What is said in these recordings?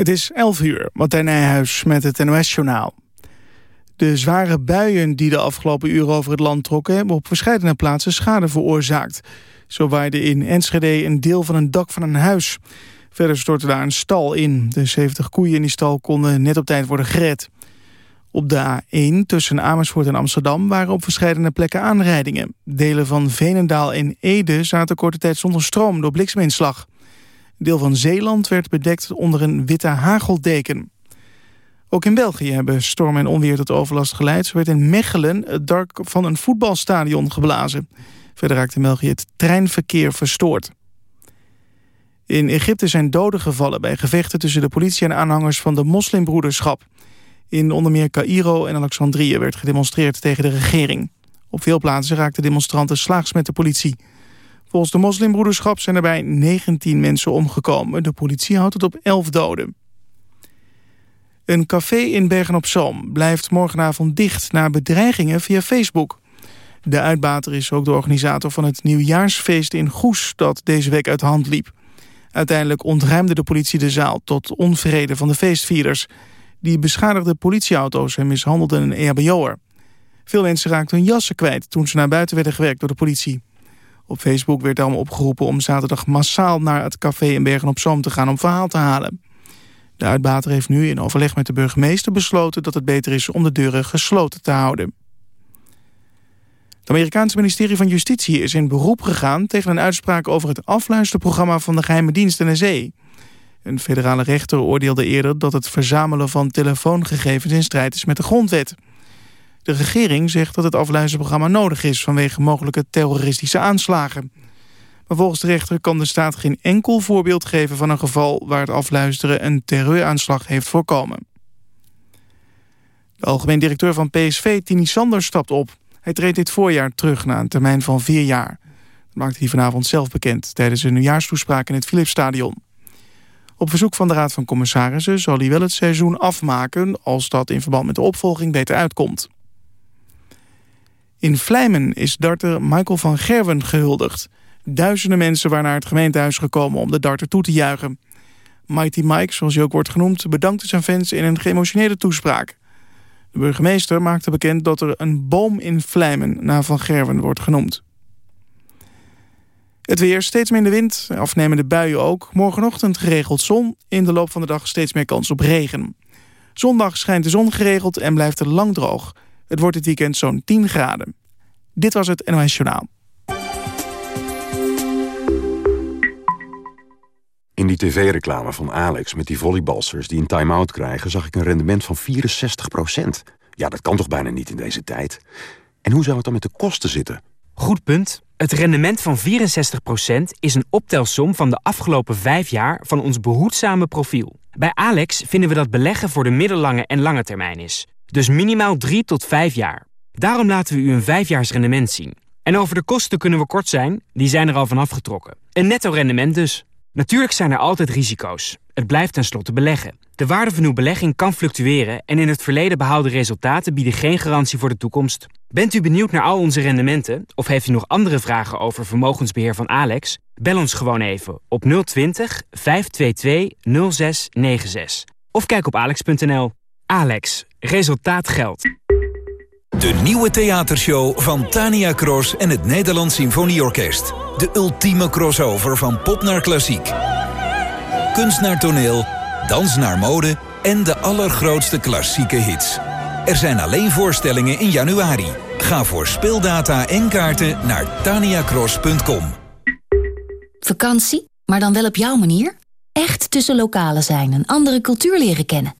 Het is 11 uur, Martijn Nijhuis met het NOS-journaal. De zware buien die de afgelopen uren over het land trokken... hebben op verschillende plaatsen schade veroorzaakt. Zo waaide in Enschede een deel van een dak van een huis. Verder stortte daar een stal in. De 70 koeien in die stal konden net op tijd worden gered. Op de A1 tussen Amersfoort en Amsterdam waren op verschillende plekken aanrijdingen. Delen van Veenendaal en Ede zaten korte tijd zonder stroom door blikseminslag deel van Zeeland werd bedekt onder een witte hageldeken. Ook in België hebben storm en onweer tot overlast geleid. Zo werd in Mechelen het dak van een voetbalstadion geblazen. Verder raakte in België het treinverkeer verstoord. In Egypte zijn doden gevallen bij gevechten tussen de politie en aanhangers van de moslimbroederschap. In onder meer Cairo en Alexandrië werd gedemonstreerd tegen de regering. Op veel plaatsen raakten demonstranten slaags met de politie. Volgens de moslimbroederschap zijn er bij 19 mensen omgekomen. De politie houdt het op 11 doden. Een café in Bergen-op-Zoom blijft morgenavond dicht... na bedreigingen via Facebook. De uitbater is ook de organisator van het nieuwjaarsfeest in Goes... dat deze week uit de hand liep. Uiteindelijk ontruimde de politie de zaal tot onvrede van de feestvierders. Die beschadigde politieauto's en mishandelden een EHBO'er. Veel mensen raakten hun jassen kwijt toen ze naar buiten werden gewerkt door de politie. Op Facebook werd daarom opgeroepen om zaterdag massaal naar het café in Bergen-op-Zoom te gaan om verhaal te halen. De uitbater heeft nu in overleg met de burgemeester besloten dat het beter is om de deuren gesloten te houden. Het Amerikaanse ministerie van Justitie is in beroep gegaan tegen een uitspraak over het afluisterprogramma van de geheime dienst NSA. Een federale rechter oordeelde eerder dat het verzamelen van telefoongegevens in strijd is met de grondwet. De regering zegt dat het afluisterprogramma nodig is vanwege mogelijke terroristische aanslagen. Maar volgens de rechter kan de staat geen enkel voorbeeld geven van een geval waar het afluisteren een terreuraanslag heeft voorkomen. De algemeen directeur van PSV, Tini Sanders, stapt op. Hij treedt dit voorjaar terug na een termijn van vier jaar. Dat maakte hij vanavond zelf bekend tijdens een nieuwjaarstoespraak in het Philipsstadion. Op verzoek van de Raad van Commissarissen zal hij wel het seizoen afmaken... als dat in verband met de opvolging beter uitkomt. In Vlijmen is darter Michael van Gerwen gehuldigd. Duizenden mensen waren naar het gemeentehuis gekomen om de darter toe te juichen. Mighty Mike, zoals hij ook wordt genoemd, bedankte zijn fans in een geëmotioneerde toespraak. De burgemeester maakte bekend dat er een boom in Vlijmen naar Van Gerwen wordt genoemd. Het weer, steeds minder wind, afnemende buien ook. Morgenochtend geregeld zon, in de loop van de dag steeds meer kans op regen. Zondag schijnt de zon geregeld en blijft het lang droog. Het wordt dit weekend zo'n 10 graden. Dit was het NOS Journaal. In die tv-reclame van Alex met die volleybalsters die een time-out krijgen... zag ik een rendement van 64% Ja, dat kan toch bijna niet in deze tijd? En hoe zou het dan met de kosten zitten? Goed punt. Het rendement van 64% is een optelsom van de afgelopen vijf jaar van ons behoedzame profiel. Bij Alex vinden we dat beleggen voor de middellange en lange termijn is. Dus minimaal 3 tot 5 jaar. Daarom laten we u een vijfjaars rendement zien. En over de kosten kunnen we kort zijn, die zijn er al van afgetrokken. Een netto rendement dus. Natuurlijk zijn er altijd risico's. Het blijft tenslotte beleggen. De waarde van uw belegging kan fluctueren en in het verleden behaalde resultaten bieden geen garantie voor de toekomst. Bent u benieuwd naar al onze rendementen of heeft u nog andere vragen over vermogensbeheer van Alex? Bel ons gewoon even op 020 522 0696 of kijk op alex.nl. Alex, resultaat geldt. De nieuwe theatershow van Tania Cross en het Nederlands Symfonieorkest. De ultieme crossover van pop naar klassiek. Kunst naar toneel, dans naar mode en de allergrootste klassieke hits. Er zijn alleen voorstellingen in januari. Ga voor speeldata en kaarten naar taniacross.com. Vakantie, maar dan wel op jouw manier? Echt tussen lokalen zijn en andere cultuur leren kennen.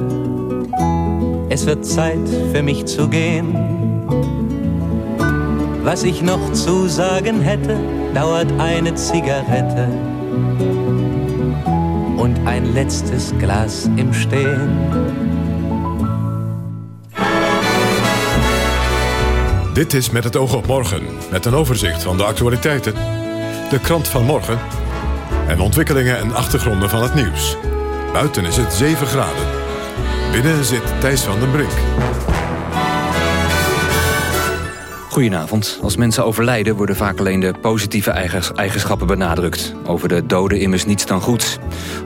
Es wird Zeit für mich zu gehen. Was ich noch zu sagen hätte, dauert eine Zigarette und ein letztes Glas im Stehen. Dit is Met het oog op morgen, met een overzicht van de actualiteiten. De krant van morgen en ontwikkelingen en achtergronden van het nieuws. Buiten is het 7 graden. Binnen zit Thijs van den Brink. Goedenavond. Als mensen overlijden worden vaak alleen de positieve eigenschappen benadrukt. Over de doden immers niets dan goeds.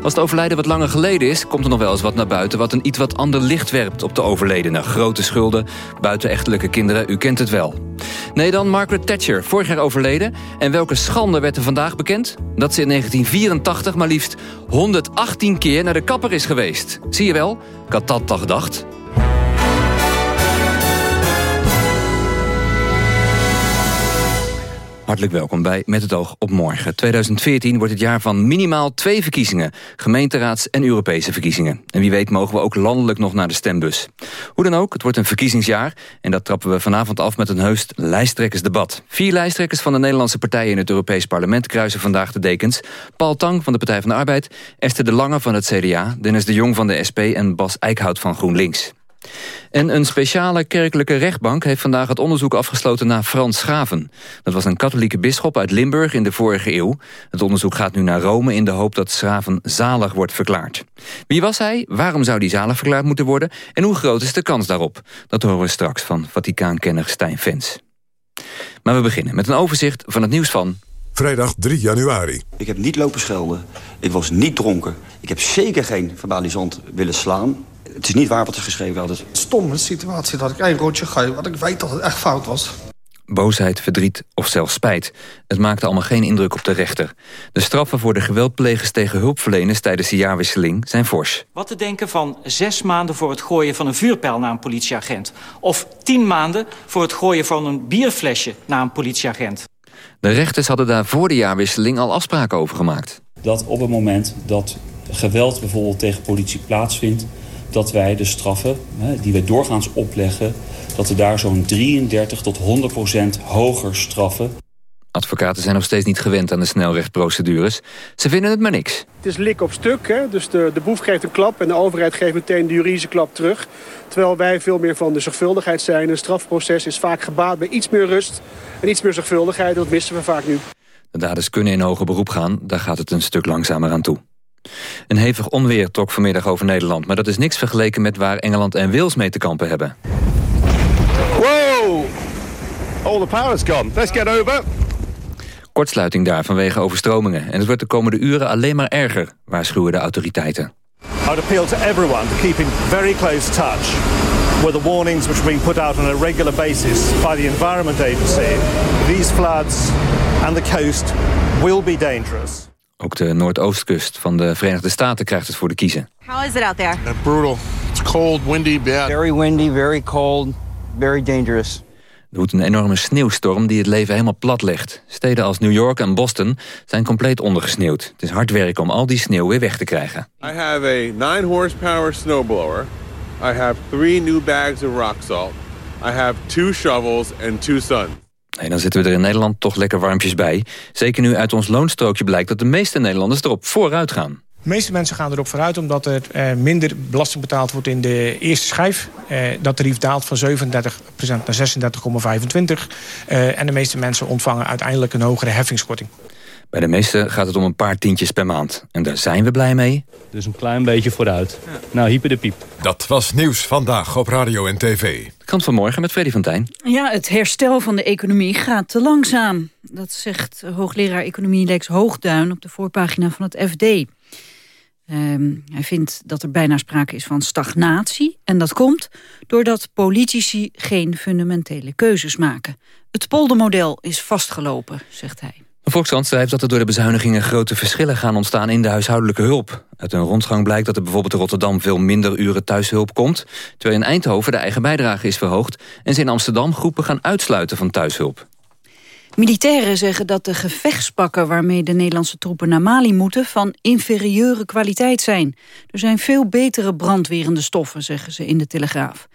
Als het overlijden wat langer geleden is, komt er nog wel eens wat naar buiten... wat een iets wat ander licht werpt op de overledene. Grote schulden, buitenechtelijke kinderen, u kent het wel. Nee dan Margaret Thatcher, vorig jaar overleden. En welke schande werd er vandaag bekend? Dat ze in 1984 maar liefst 118 keer naar de kapper is geweest. Zie je wel? Ik had dat toch gedacht. Hartelijk welkom bij Met het oog op morgen. 2014 wordt het jaar van minimaal twee verkiezingen. Gemeenteraads- en Europese verkiezingen. En wie weet mogen we ook landelijk nog naar de stembus. Hoe dan ook, het wordt een verkiezingsjaar. En dat trappen we vanavond af met een heust lijsttrekkersdebat. Vier lijsttrekkers van de Nederlandse partijen in het Europees Parlement... kruisen vandaag de dekens. Paul Tang van de Partij van de Arbeid, Esther de Lange van het CDA... Dennis de Jong van de SP en Bas Eickhout van GroenLinks. En een speciale kerkelijke rechtbank heeft vandaag het onderzoek afgesloten naar Frans Schaven. Dat was een katholieke bisschop uit Limburg in de vorige eeuw. Het onderzoek gaat nu naar Rome in de hoop dat Schaven zalig wordt verklaard. Wie was hij? Waarom zou hij zalig verklaard moeten worden? En hoe groot is de kans daarop? Dat horen we straks van Vaticaankenner Stijn Vens. Maar we beginnen met een overzicht van het nieuws van... Vrijdag 3 januari. Ik heb niet lopen schelden. Ik was niet dronken. Ik heb zeker geen verbalisant willen slaan het is niet waar wat er geschreven hadden. Stomme situatie dat ik één roodje ga, want ik weet dat het echt fout was. Boosheid, verdriet of zelfs spijt. Het maakte allemaal geen indruk op de rechter. De straffen voor de geweldplegers tegen hulpverleners tijdens de jaarwisseling zijn fors. Wat te denken van zes maanden voor het gooien van een vuurpijl naar een politieagent. Of tien maanden voor het gooien van een bierflesje naar een politieagent. De rechters hadden daar voor de jaarwisseling al afspraken over gemaakt. Dat op het moment dat geweld bijvoorbeeld tegen politie plaatsvindt dat wij de straffen die wij doorgaans opleggen... dat we daar zo'n 33 tot 100 procent hoger straffen. Advocaten zijn nog steeds niet gewend aan de snelrechtprocedures. Ze vinden het maar niks. Het is lik op stuk, hè? dus de, de boef geeft een klap... en de overheid geeft meteen de juridische klap terug. Terwijl wij veel meer van de zorgvuldigheid zijn. Een strafproces is vaak gebaat bij iets meer rust en iets meer zorgvuldigheid. Dat missen we vaak nu. De daders kunnen in hoger beroep gaan, daar gaat het een stuk langzamer aan toe. Een hevig onweer trok vanmiddag over Nederland... maar dat is niks vergeleken met waar Engeland en Wales mee te kampen hebben. Wow! All the power's gone. Let's get over. Kortsluiting daar vanwege overstromingen. En het wordt de komende uren alleen maar erger, waarschuwen de autoriteiten. I would appeal to everyone to keep in very close touch with the warnings which are being put out on a regular basis by the Environment Agency. These floods and the coast will be dangerous. Ook de noordoostkust van de Verenigde Staten krijgt het voor de kiezen. How is it out there? Uh, brutal. It's cold, windy, bad. Very windy, very cold, very dangerous. Er woedt een enorme sneeuwstorm die het leven helemaal plat legt. Steden als New York en Boston zijn compleet ondergesneeuwd. Het is hard werken om al die sneeuw weer weg te krijgen. I have a 9 horsepower snowblower. I have three new bags of rock salt. I have two shovels and two sons. Dan zitten we er in Nederland toch lekker warmpjes bij. Zeker nu uit ons loonstrookje blijkt dat de meeste Nederlanders erop vooruit gaan. De meeste mensen gaan erop vooruit omdat er eh, minder belasting betaald wordt in de eerste schijf. Eh, dat tarief daalt van 37% naar 36,25%. Eh, en de meeste mensen ontvangen uiteindelijk een hogere heffingskorting. Bij de meesten gaat het om een paar tientjes per maand. En daar zijn we blij mee. Dus een klein beetje vooruit. Nou, hyper de piep. Dat was Nieuws Vandaag op Radio en TV. Kant van morgen met Freddy van Tijn. Ja, het herstel van de economie gaat te langzaam. Dat zegt hoogleraar economie Lex Hoogduin op de voorpagina van het FD. Ehm, hij vindt dat er bijna sprake is van stagnatie. En dat komt doordat politici geen fundamentele keuzes maken. Het poldermodel is vastgelopen, zegt hij. De Volkskrant schrijft dat er door de bezuinigingen grote verschillen gaan ontstaan in de huishoudelijke hulp. Uit een rondgang blijkt dat er bijvoorbeeld in Rotterdam veel minder uren thuishulp komt, terwijl in Eindhoven de eigen bijdrage is verhoogd en ze in Amsterdam groepen gaan uitsluiten van thuishulp. Militairen zeggen dat de gevechtspakken waarmee de Nederlandse troepen naar Mali moeten van inferieure kwaliteit zijn. Er zijn veel betere brandwerende stoffen, zeggen ze in de Telegraaf.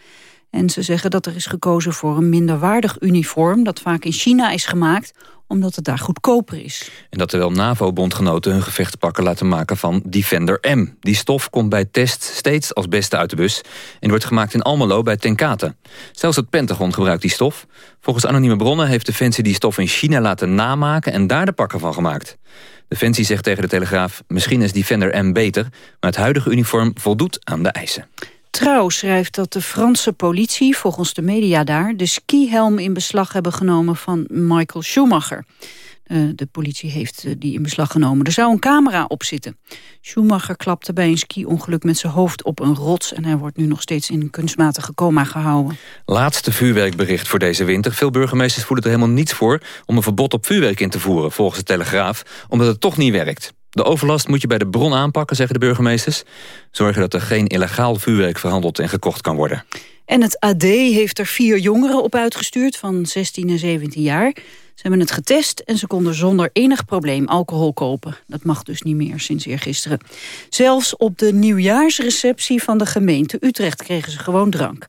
En ze zeggen dat er is gekozen voor een minderwaardig uniform... dat vaak in China is gemaakt omdat het daar goedkoper is. En dat terwijl NAVO-bondgenoten hun gevechtspakken laten maken van Defender M. Die stof komt bij test steeds als beste uit de bus... en wordt gemaakt in Almelo bij Tenkate. Zelfs het Pentagon gebruikt die stof. Volgens anonieme bronnen heeft Defensie die stof in China laten namaken... en daar de pakken van gemaakt. Defensie zegt tegen de Telegraaf... misschien is Defender M beter, maar het huidige uniform voldoet aan de eisen. Trouw schrijft dat de Franse politie, volgens de media daar... de skihelm in beslag hebben genomen van Michael Schumacher. Uh, de politie heeft uh, die in beslag genomen. Er zou een camera op zitten. Schumacher klapte bij een ski-ongeluk met zijn hoofd op een rots... en hij wordt nu nog steeds in een kunstmatige coma gehouden. Laatste vuurwerkbericht voor deze winter. Veel burgemeesters voelen er helemaal niets voor... om een verbod op vuurwerk in te voeren, volgens de Telegraaf... omdat het toch niet werkt. De overlast moet je bij de bron aanpakken, zeggen de burgemeesters. Zorgen dat er geen illegaal vuurwerk verhandeld en gekocht kan worden. En het AD heeft er vier jongeren op uitgestuurd van 16 en 17 jaar. Ze hebben het getest en ze konden zonder enig probleem alcohol kopen. Dat mag dus niet meer sinds eergisteren. Zelfs op de nieuwjaarsreceptie van de gemeente Utrecht kregen ze gewoon drank.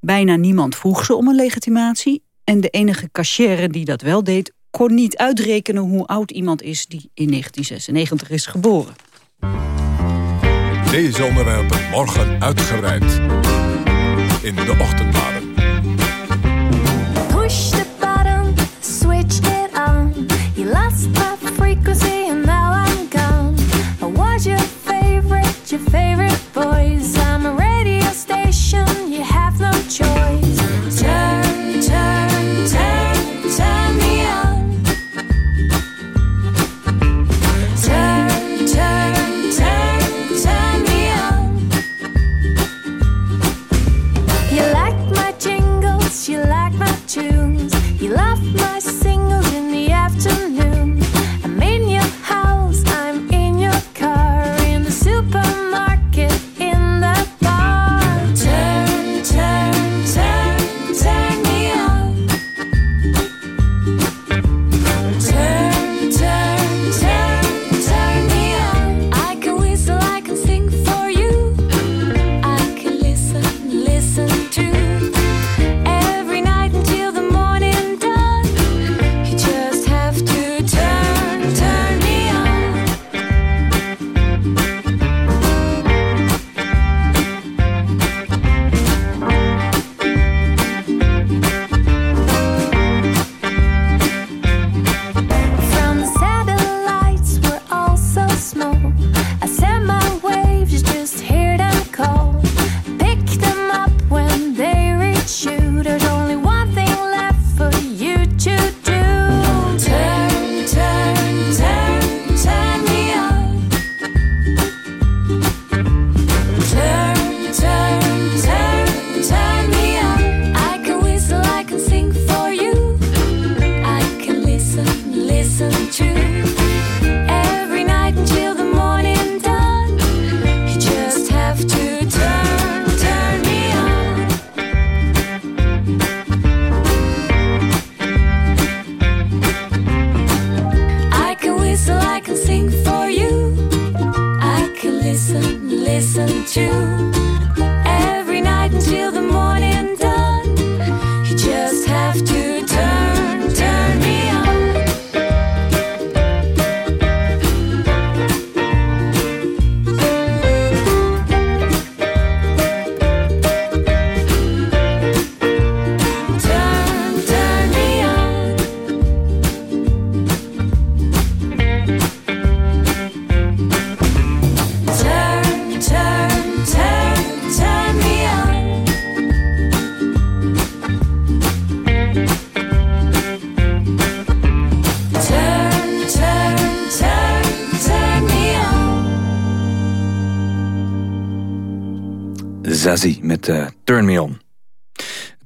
Bijna niemand vroeg ze om een legitimatie. En de enige cachère die dat wel deed, kon niet uitrekenen hoe oud iemand is die in 1996 is geboren. Deze onderwerpen morgen uitgebreid in de ochtendbladen.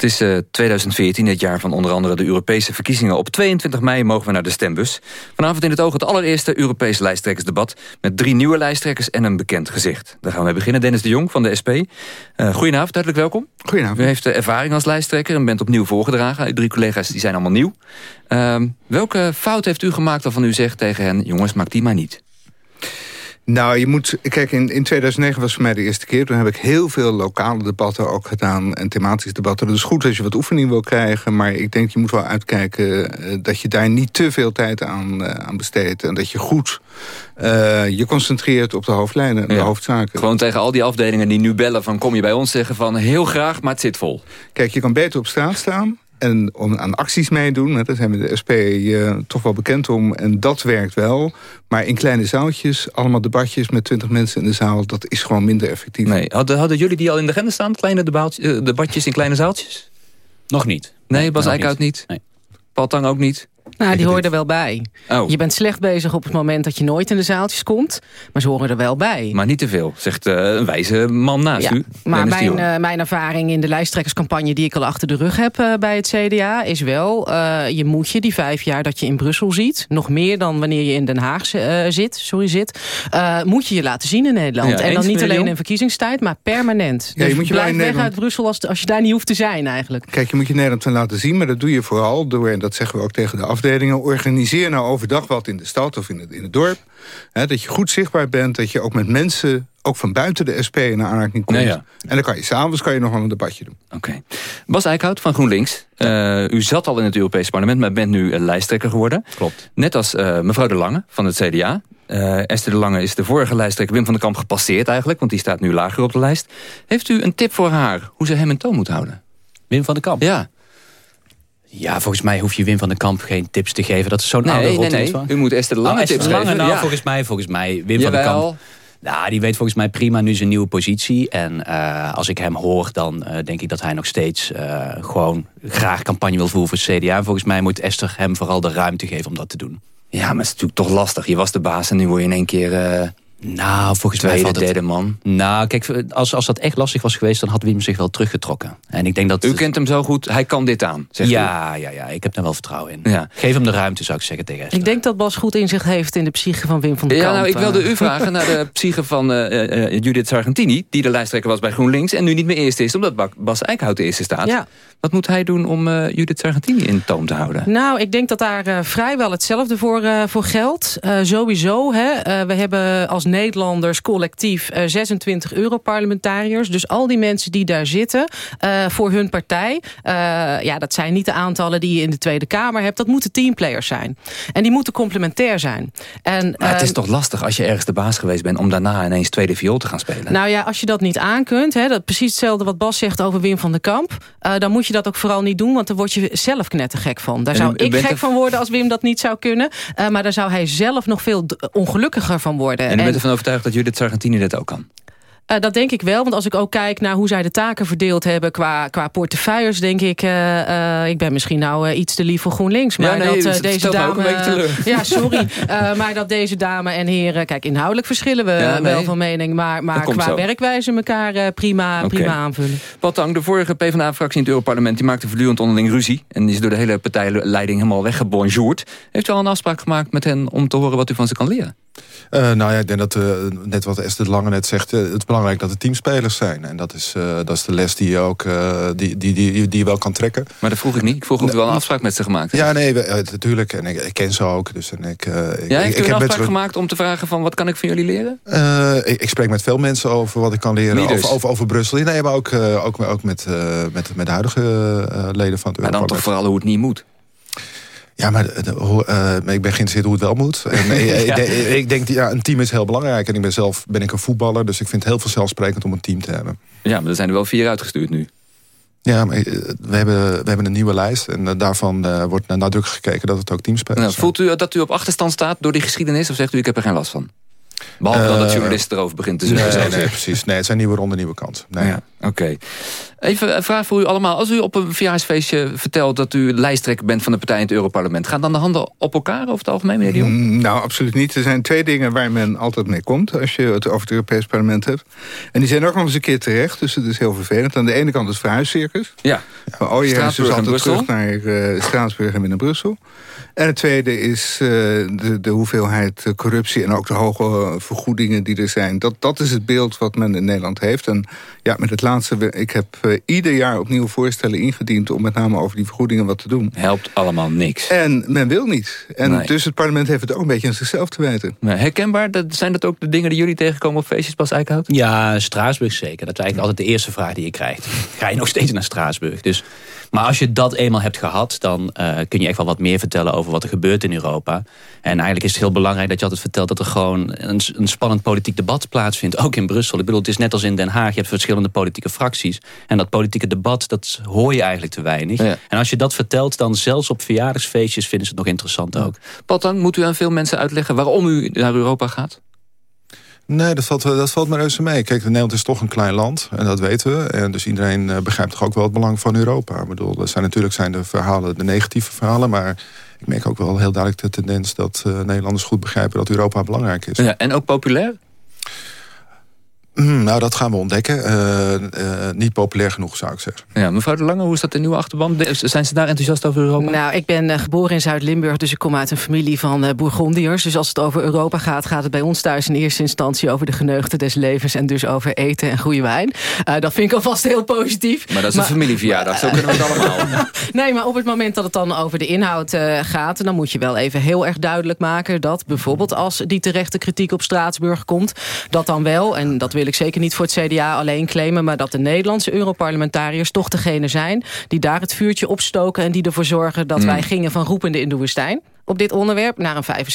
Het is eh, 2014, het jaar van onder andere de Europese verkiezingen. Op 22 mei mogen we naar de stembus. Vanavond in het oog het allereerste Europees lijsttrekkersdebat... met drie nieuwe lijsttrekkers en een bekend gezicht. Daar gaan we mee beginnen. Dennis de Jong van de SP. Eh goedenavond, hartelijk welkom. Goedenavond. U heeft eh, ervaring als lijsttrekker en bent opnieuw voorgedragen. Uw drie collega's die zijn allemaal nieuw. Ehm, welke fout heeft u gemaakt waarvan u zegt tegen hen... jongens, maak die maar niet? Nou, je moet... Kijk, in, in 2009 was voor mij de eerste keer. Toen heb ik heel veel lokale debatten ook gedaan... en thematische debatten. Is goed als je wat oefening wil krijgen... maar ik denk, je moet wel uitkijken... eh, dat je daar niet te veel tijd aan, eh, aan besteedt... en dat je goed eh, je concentreert op de hoofdlijnen, de Ja. hoofdzaken. Gewoon tegen al die afdelingen die nu bellen van kom je bij ons zeggen van heel graag, maar het zit vol. Kijk, je kan beter op straat staan en om aan acties meedoen. Daar zijn we de SP eh, toch wel bekend om. En dat werkt wel. Maar in kleine zaaltjes, allemaal debatjes met twintig mensen in de zaal... dat is gewoon minder effectief. Nee, hadden, hadden jullie die al in de agenda staan? Kleine eh, debatjes in kleine zaaltjes? Nog niet. Nee, Bas nog Eickhout niet? Nee. Paul Tang ook niet? Nou, die horen er wel bij. Oh. Je bent slecht bezig op het moment dat je nooit in de zaaltjes komt. Maar ze horen er wel bij. Maar niet te veel, zegt eh, een wijze man naast Ja, u. maar mijn, eh, mijn ervaring in de lijsttrekkerscampagne... die ik al achter de rug heb eh, bij het CDA... is wel, eh, je moet je die vijf jaar dat je in Brussel ziet... nog meer dan wanneer je in Den Haag zit, sorry, zit... eh, moet je je laten zien in Nederland. Ja, en dan niet alleen in verkiezingstijd, maar permanent. Ja, je dus moet je blijf weg Nederland- uit Brussel als, als je daar niet hoeft te zijn eigenlijk. Kijk, je moet je Nederland laten zien, maar dat doe je vooral door... en dat zeggen we ook tegen de afdelingen... organiseer nou overdag wat in de stad of in het, in het dorp. Hè, dat je goed zichtbaar bent, dat je ook met mensen... ook van buiten de SP in aanraking komt. Ja, ja. En dan kan je s'avonds kan je nog wel een debatje doen. Oké. Bas Eickhout van GroenLinks. Eh, u zat al in het Europese parlement, maar bent nu een lijsttrekker geworden. Klopt. Net als eh, mevrouw De Lange van het CDA. Eh, Esther De Lange is de vorige lijsttrekker Wim van den Kamp gepasseerd eigenlijk... want die staat nu lager op de lijst. Heeft u een tip voor haar hoe ze hem in toon moet houden? Wim van den Kamp? Ja. Ja, volgens mij hoef je Wim van den Kamp geen tips te geven. Dat is zo'n Nee, oude nee, nee. U moet Esther de Lange Oh, tips de Lange, geven. Nou, Ja. volgens mij, volgens mij, Wim van den. Kamp... Nou, die weet volgens mij prima nu zijn nieuwe positie. En eh, als ik hem hoor, dan eh, denk ik dat hij nog steeds eh, gewoon graag campagne wil voeren voor het CDA. Volgens mij moet Esther hem vooral de ruimte geven om dat te doen. Ja, maar het is natuurlijk toch lastig. Je was de baas en nu word je in één keer... Nou, volgens mij Tweede, valt het... derde man. Nou, kijk, als, als dat echt lastig was geweest... dan had Wim zich wel teruggetrokken. En ik denk dat... U kent hem zo goed, hij kan dit aan, zegt u. ja, ja, ja, ik heb daar wel vertrouwen in. Ja. Geef hem de ruimte, zou ik zeggen tegen Esther. Ik denk dat Bas goed inzicht heeft in de psyche van Wim van den Ja, Kamp. nou, ik wilde eh. u vragen naar de psyche van eh, eh, Judith Sargentini... die de lijsttrekker was bij GroenLinks en nu niet meer eerste is... omdat Ba- Bas Eickhout de eerste staat. Ja. Wat moet hij doen om eh, Judith Sargentini in toom te houden? Nou, ik denk dat daar eh, vrijwel hetzelfde voor, eh, voor geldt. Sowieso, hè. We hebben als Nederlanders collectief eh, 26 Europarlementariërs. Dus al die mensen die daar zitten voor hun partij... ja, dat zijn niet de aantallen die je in de Tweede Kamer hebt. Dat moeten teamplayers zijn. En die moeten complementair zijn. En, Maar het is toch lastig als je ergens de baas geweest bent... om daarna ineens tweede viool te gaan spelen? Nou ja, als je dat niet aankunt, hè, dat precies hetzelfde wat Bas zegt over Wim van den Kamp, dan moet je dat ook vooral niet doen, want dan word je zelf knettergek van. Daar zou ik gek er- van worden als Wim dat niet zou kunnen, eh, maar daar zou hij zelf nog veel ongelukkiger van worden. en u En- bent ervan overtuigd dat Judith Sargentini dat ook kan? Eh, dat denk ik wel, want als ik ook kijk naar hoe zij de taken verdeeld hebben qua, qua portefeuilles, denk ik, eh, eh, ik ben misschien nou iets te lief voor GroenLinks, maar Ja, nee, dat eh, deze dame, een beetje teleur. ja, sorry, eh, maar dat deze dame en heren, kijk, inhoudelijk verschillen we Ja, nee. wel van mening, maar, maar qua zo. werkwijze elkaar eh, prima, prima aanvullen. Paul Tang, de vorige PvdA-fractie in het Europarlement... die maakte voortdurend onderling ruzie... en die is door de hele partijleiding helemaal weggebonjourd. Heeft u al een afspraak gemaakt met hen om te horen wat u van ze kan leren? Eh, nou ja, ik denk dat, net wat Esther Lange net zegt... het belangrijk dat het teamspelers zijn. En dat is, eh, dat is de les die je ook eh, die, die, die, die je wel kan trekken. Maar dat vroeg ik niet. Ik vroeg of u wel een afspraak met ze gemaakt heeft. Ja, nee, eh, natuurlijk. En ik, ken ze ook. Dus en ik, Ja, ik, heeft ik u een heb met afspraak gemaakt om te vragen van... wat kan ik van jullie leren? Ik, spreek met veel mensen over wat ik kan leren over, over, over Brussel. Nee, maar ook, ook, ook met, met, met de huidige leden van het Maar dan toch vooral hoe het niet moet. Ja, maar, hoe, eh, maar ik ben geïnteresseerd hoe het wel moet. En, eh, ik, denk- ik denk, ja, een team is heel belangrijk. En ik ben zelf ben ik een voetballer, dus ik vind het heel vanzelfsprekend om een team te hebben. Ja, maar er zijn er wel vier uitgestuurd nu. Ja, maar eh, we hebben, we hebben een nieuwe lijst. En eh, daarvan eh, wordt nadrukkelijk gekeken dat het ook teamspelers Nou, zijn. voelt u dat u op achterstand staat door die geschiedenis... of zegt u ik heb er geen last van? Behalve dan dat Eh, journalisten erover begint te zeggen. nee, precies. Nee, het zijn nieuwe ronde, nieuwe kansen. Nee. Ja, Oké. Even een vraag voor u allemaal. Als u op een verjaarsfeestje vertelt dat u lijsttrekker bent van de partij in het Europarlement... gaan dan de handen op elkaar over het algemeen, meneer de Jong? Mm, Nou, absoluut niet. Er zijn twee dingen waar men altijd mee komt... als je het over het Europees Parlement hebt. En die zijn ook nog eens een keer terecht, dus het is heel vervelend. Aan de ene kant het verhuiscircus. Ja. Maar oh, je is dus altijd terug naar eh, Straatsburg en weer naar Brussel. En het tweede is eh, de, de hoeveelheid corruptie... en ook de hoge vergoedingen die er zijn. Dat, dat is het beeld wat men in Nederland heeft. En ja, met het laatste... Ik heb eh, ieder jaar opnieuw voorstellen ingediend... om met name over die vergoedingen wat te doen. Helpt allemaal niks. En men wil niet. En Nee. dus het parlement heeft het ook een beetje aan zichzelf te wijten. Herkenbaar, dat, zijn dat ook de dingen die jullie tegenkomen op feestjes, Bas Eickhout? Ja, Straatsburg zeker. Dat is eigenlijk altijd de eerste vraag die je krijgt. Ga je nog steeds naar Straatsburg? Dus, maar als je dat eenmaal hebt gehad... dan eh, kun je echt wel wat meer vertellen over wat er gebeurt in Europa. En eigenlijk is het heel belangrijk dat je altijd vertelt... dat er gewoon een, een spannend politiek debat plaatsvindt. Ook in Brussel. Ik bedoel, het is net als in Den Haag. Je hebt verschillende politieke fracties. En dat politieke debat, dat hoor je eigenlijk te weinig. Ja. En als je dat vertelt, dan zelfs op verjaardagsfeestjes... vinden ze het nog interessant ook. Paul Tang, moet u aan veel mensen uitleggen waarom u naar Europa gaat? Nee, dat valt, dat valt maar reuze mee. Kijk, Nederland is toch een klein land. En dat weten we. En dus iedereen eh, begrijpt toch ook wel het belang van Europa. Ik bedoel, er zijn natuurlijk zijn de verhalen, de negatieve verhalen. Maar ik merk ook wel heel duidelijk de tendens... dat eh, Nederlanders goed begrijpen dat Europa belangrijk is. Ja, en ook populair? Hmm, nou, dat gaan we ontdekken. Eh, eh, niet populair genoeg, zou ik zeggen. Ja, mevrouw De Lange, hoe is dat in uw achterban? De- Zijn ze daar enthousiast over Europa? Nou, ik ben eh, geboren in Zuid-Limburg, dus ik kom uit een familie van eh Bourgondiërs. Dus als het over Europa gaat, gaat het bij ons thuis in eerste instantie over de geneugten des levens en dus over eten en goede wijn. Eh, dat vind ik alvast heel positief. Maar dat is een familieverjaardag, zo kunnen we het allemaal. Nee, maar op het moment dat het dan over de inhoud eh, gaat... dan moet je wel even heel erg duidelijk maken... dat bijvoorbeeld als die terechte kritiek op Straatsburg komt... dat dan wel, en dat wil ik zeker niet voor het CDA alleen claimen... maar dat de Nederlandse Europarlementariërs toch degene zijn... die daar het vuurtje opstoken en die ervoor zorgen... dat Mm. wij gingen van roepende in de woestijn op dit onderwerp... naar een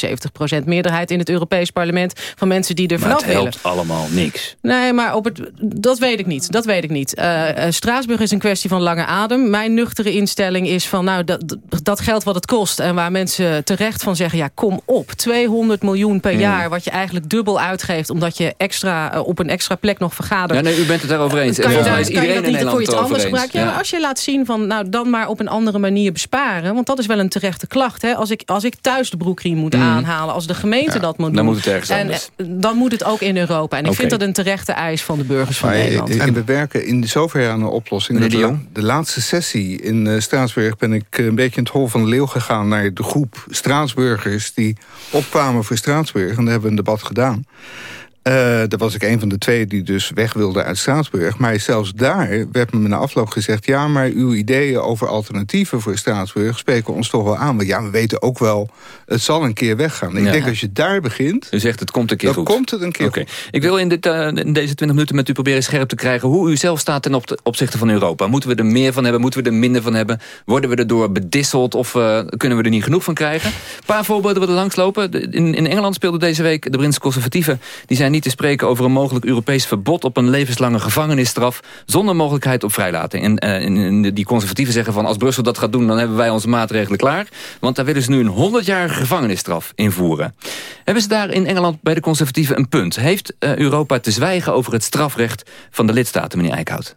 75% meerderheid in het Europees parlement... van mensen die er Maar vanaf het willen. helpt allemaal niks. Nee, maar op het, dat weet ik niet. Dat weet ik niet. Eh, Straatsburg is een kwestie van lange adem. Mijn nuchtere instelling is van, nou, dat, dat geld wat het kost... en waar mensen terecht van zeggen, ja, kom op. 200 miljoen per Hmm. jaar, wat je eigenlijk dubbel uitgeeft... omdat je extra, eh, op een extra plek nog vergadert. Ja, nee, u bent het daarover eens. En Kan je, daar, kan dat niet voor iets anders het gebruiken? Ja, maar als je laat zien van, nou, dan maar op een andere manier besparen. Want dat is wel een terechte klacht. Hè? Als, ik, als ik thuis de broekriem moet Mm. aanhalen, als de gemeente dat moet dan doen. moet het ergens en, anders. eh, Dan moet het ook in Europa. En ik vind dat een terechte eis van de burgers van Maar, Nederland. eh, En we werken in zover aan een oplossing. De de, laatste sessie in eh, Straatsburg ben ik eh, een beetje in het hol van de leeuw gegaan... naar de groep Straatsburgers die opkwamen voor Straatsburg. En daar hebben we een debat gedaan. Eh daar was ik een van de twee die dus weg wilde uit Straatsburg. Maar zelfs daar werd me na afloop gezegd... ja, maar uw ideeën over alternatieven voor Straatsburg... spreken ons toch wel aan. Want ja, we weten ook wel, het zal een keer weggaan. Ik denk als je daar begint... U zegt het komt een keer dan goed. komt het een keer Oké. goed. Ik wil in, dit, eh, in deze 20 minuten met u proberen scherp te krijgen... hoe u zelf staat ten op opzichte van Europa. Moeten we er meer van hebben? Moeten we er minder van hebben? Worden we erdoor bedisseld of eh, kunnen we er niet genoeg van krijgen? Een paar voorbeelden wat er langslopen. In, in Engeland speelde deze week de Britse conservatieven... die zijn niet te spreken over een mogelijk Europees verbod... op een levenslange gevangenisstraf zonder mogelijkheid op vrijlating. En eh, in die conservatieven zeggen van... als Brussel dat gaat doen, dan hebben wij onze maatregelen klaar. Want daar willen ze nu een 100-jarige gevangenisstraf invoeren. Hebben ze daar in Engeland bij de conservatieven een punt? Heeft eh, Europa te zwijgen over het strafrecht van de lidstaten, meneer Eickhout?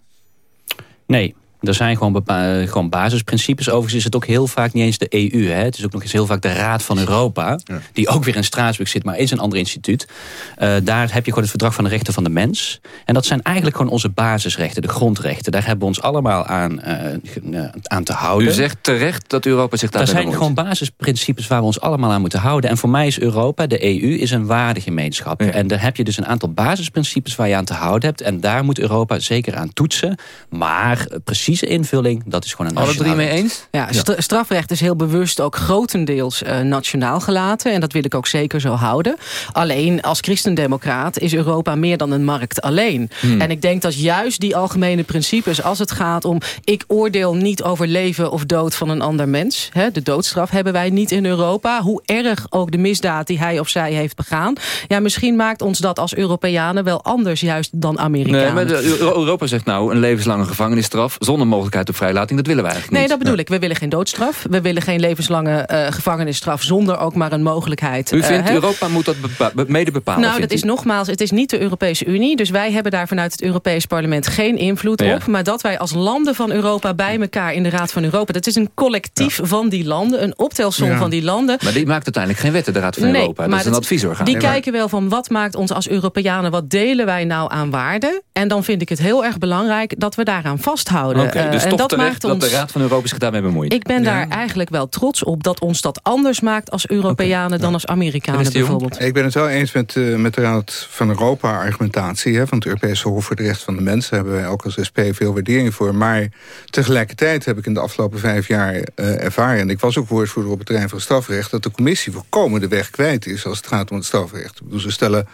Nee, er zijn gewoon, bepa- gewoon basisprincipes. Overigens is het ook heel vaak niet eens de EU. Hè. Het is ook nog eens heel vaak de Raad van Europa. Die ook weer in Straatsburg zit, maar is een ander instituut. Eh, daar heb je gewoon het verdrag van de rechten van de mens. En dat zijn eigenlijk gewoon onze basisrechten, de grondrechten. Daar hebben we ons allemaal aan, eh, eh, aan te houden. U zegt terecht dat Europa zich daar Er zijn gewoon basisprincipes waar we ons allemaal aan moeten houden. En voor mij is Europa, de EU, is een waardegemeenschap. En daar heb je dus een aantal basisprincipes waar je aan te houden hebt. En daar moet Europa zeker aan toetsen. Maar eh, precieze invulling, dat is gewoon een Alle drie mee eens? Ja, stra- strafrecht is heel bewust ook grotendeels eh, nationaal gelaten. En dat wil ik ook zeker zo houden. Alleen als christendemocraat is Europa meer dan een markt alleen. Hmm. En ik denk dat juist die algemene principes... als het gaat om ik oordeel niet over leven of dood van een ander mens... Hè, de doodstraf hebben wij niet in Europa. Hoe erg ook de misdaad die hij of zij heeft begaan. Ja, misschien maakt ons dat als Europeanen wel anders juist dan Amerikanen. Nee, maar de- Europa zegt nou een levenslange gevangenisstraf... zonder mogelijkheid op vrijlating, dat willen wij eigenlijk Nee, niet. dat bedoel ik. We willen geen doodstraf. We willen geen levenslange eh, gevangenisstraf zonder ook maar een mogelijkheid. U eh, vindt hè? Europa moet dat bepa- mede bepalen, Nou, dat is nogmaals, het is niet de Europese Unie. Dus wij hebben daar vanuit het Europees Parlement geen invloed Ja. op. Maar dat wij als landen van Europa bij elkaar in de Raad van Europa... dat is een collectief van die landen, een optelsom Ja. van die landen. Maar die maakt uiteindelijk geen wetten, de Raad van Europa. Dat is een dat- adviesorgaan. Die kijken wel van wat maakt ons als Europeanen... wat delen wij nou aan waarden? En dan vind ik het heel erg belangrijk dat we daaraan vasthouden. Oké, dus en toch dat maakt dat ons... de Raad van Europa zich daarmee bemoeit. Ik ben daar eigenlijk wel trots op dat ons dat anders maakt als Europeanen dan als Amerikanen bijvoorbeeld. Ik ben het wel eens met, eh, met de Raad van Europa-argumentatie... van het Europese Hof voor de Rechten van de Mens. Daar hebben wij ook als SP veel waardering voor. Maar tegelijkertijd heb ik in de afgelopen vijf jaar eh, ervaren... en ik was ook woordvoerder op het terrein van het strafrecht... dat de commissie volkomen de weg kwijt is als het gaat om het strafrecht. Ik bedoel, ze stellen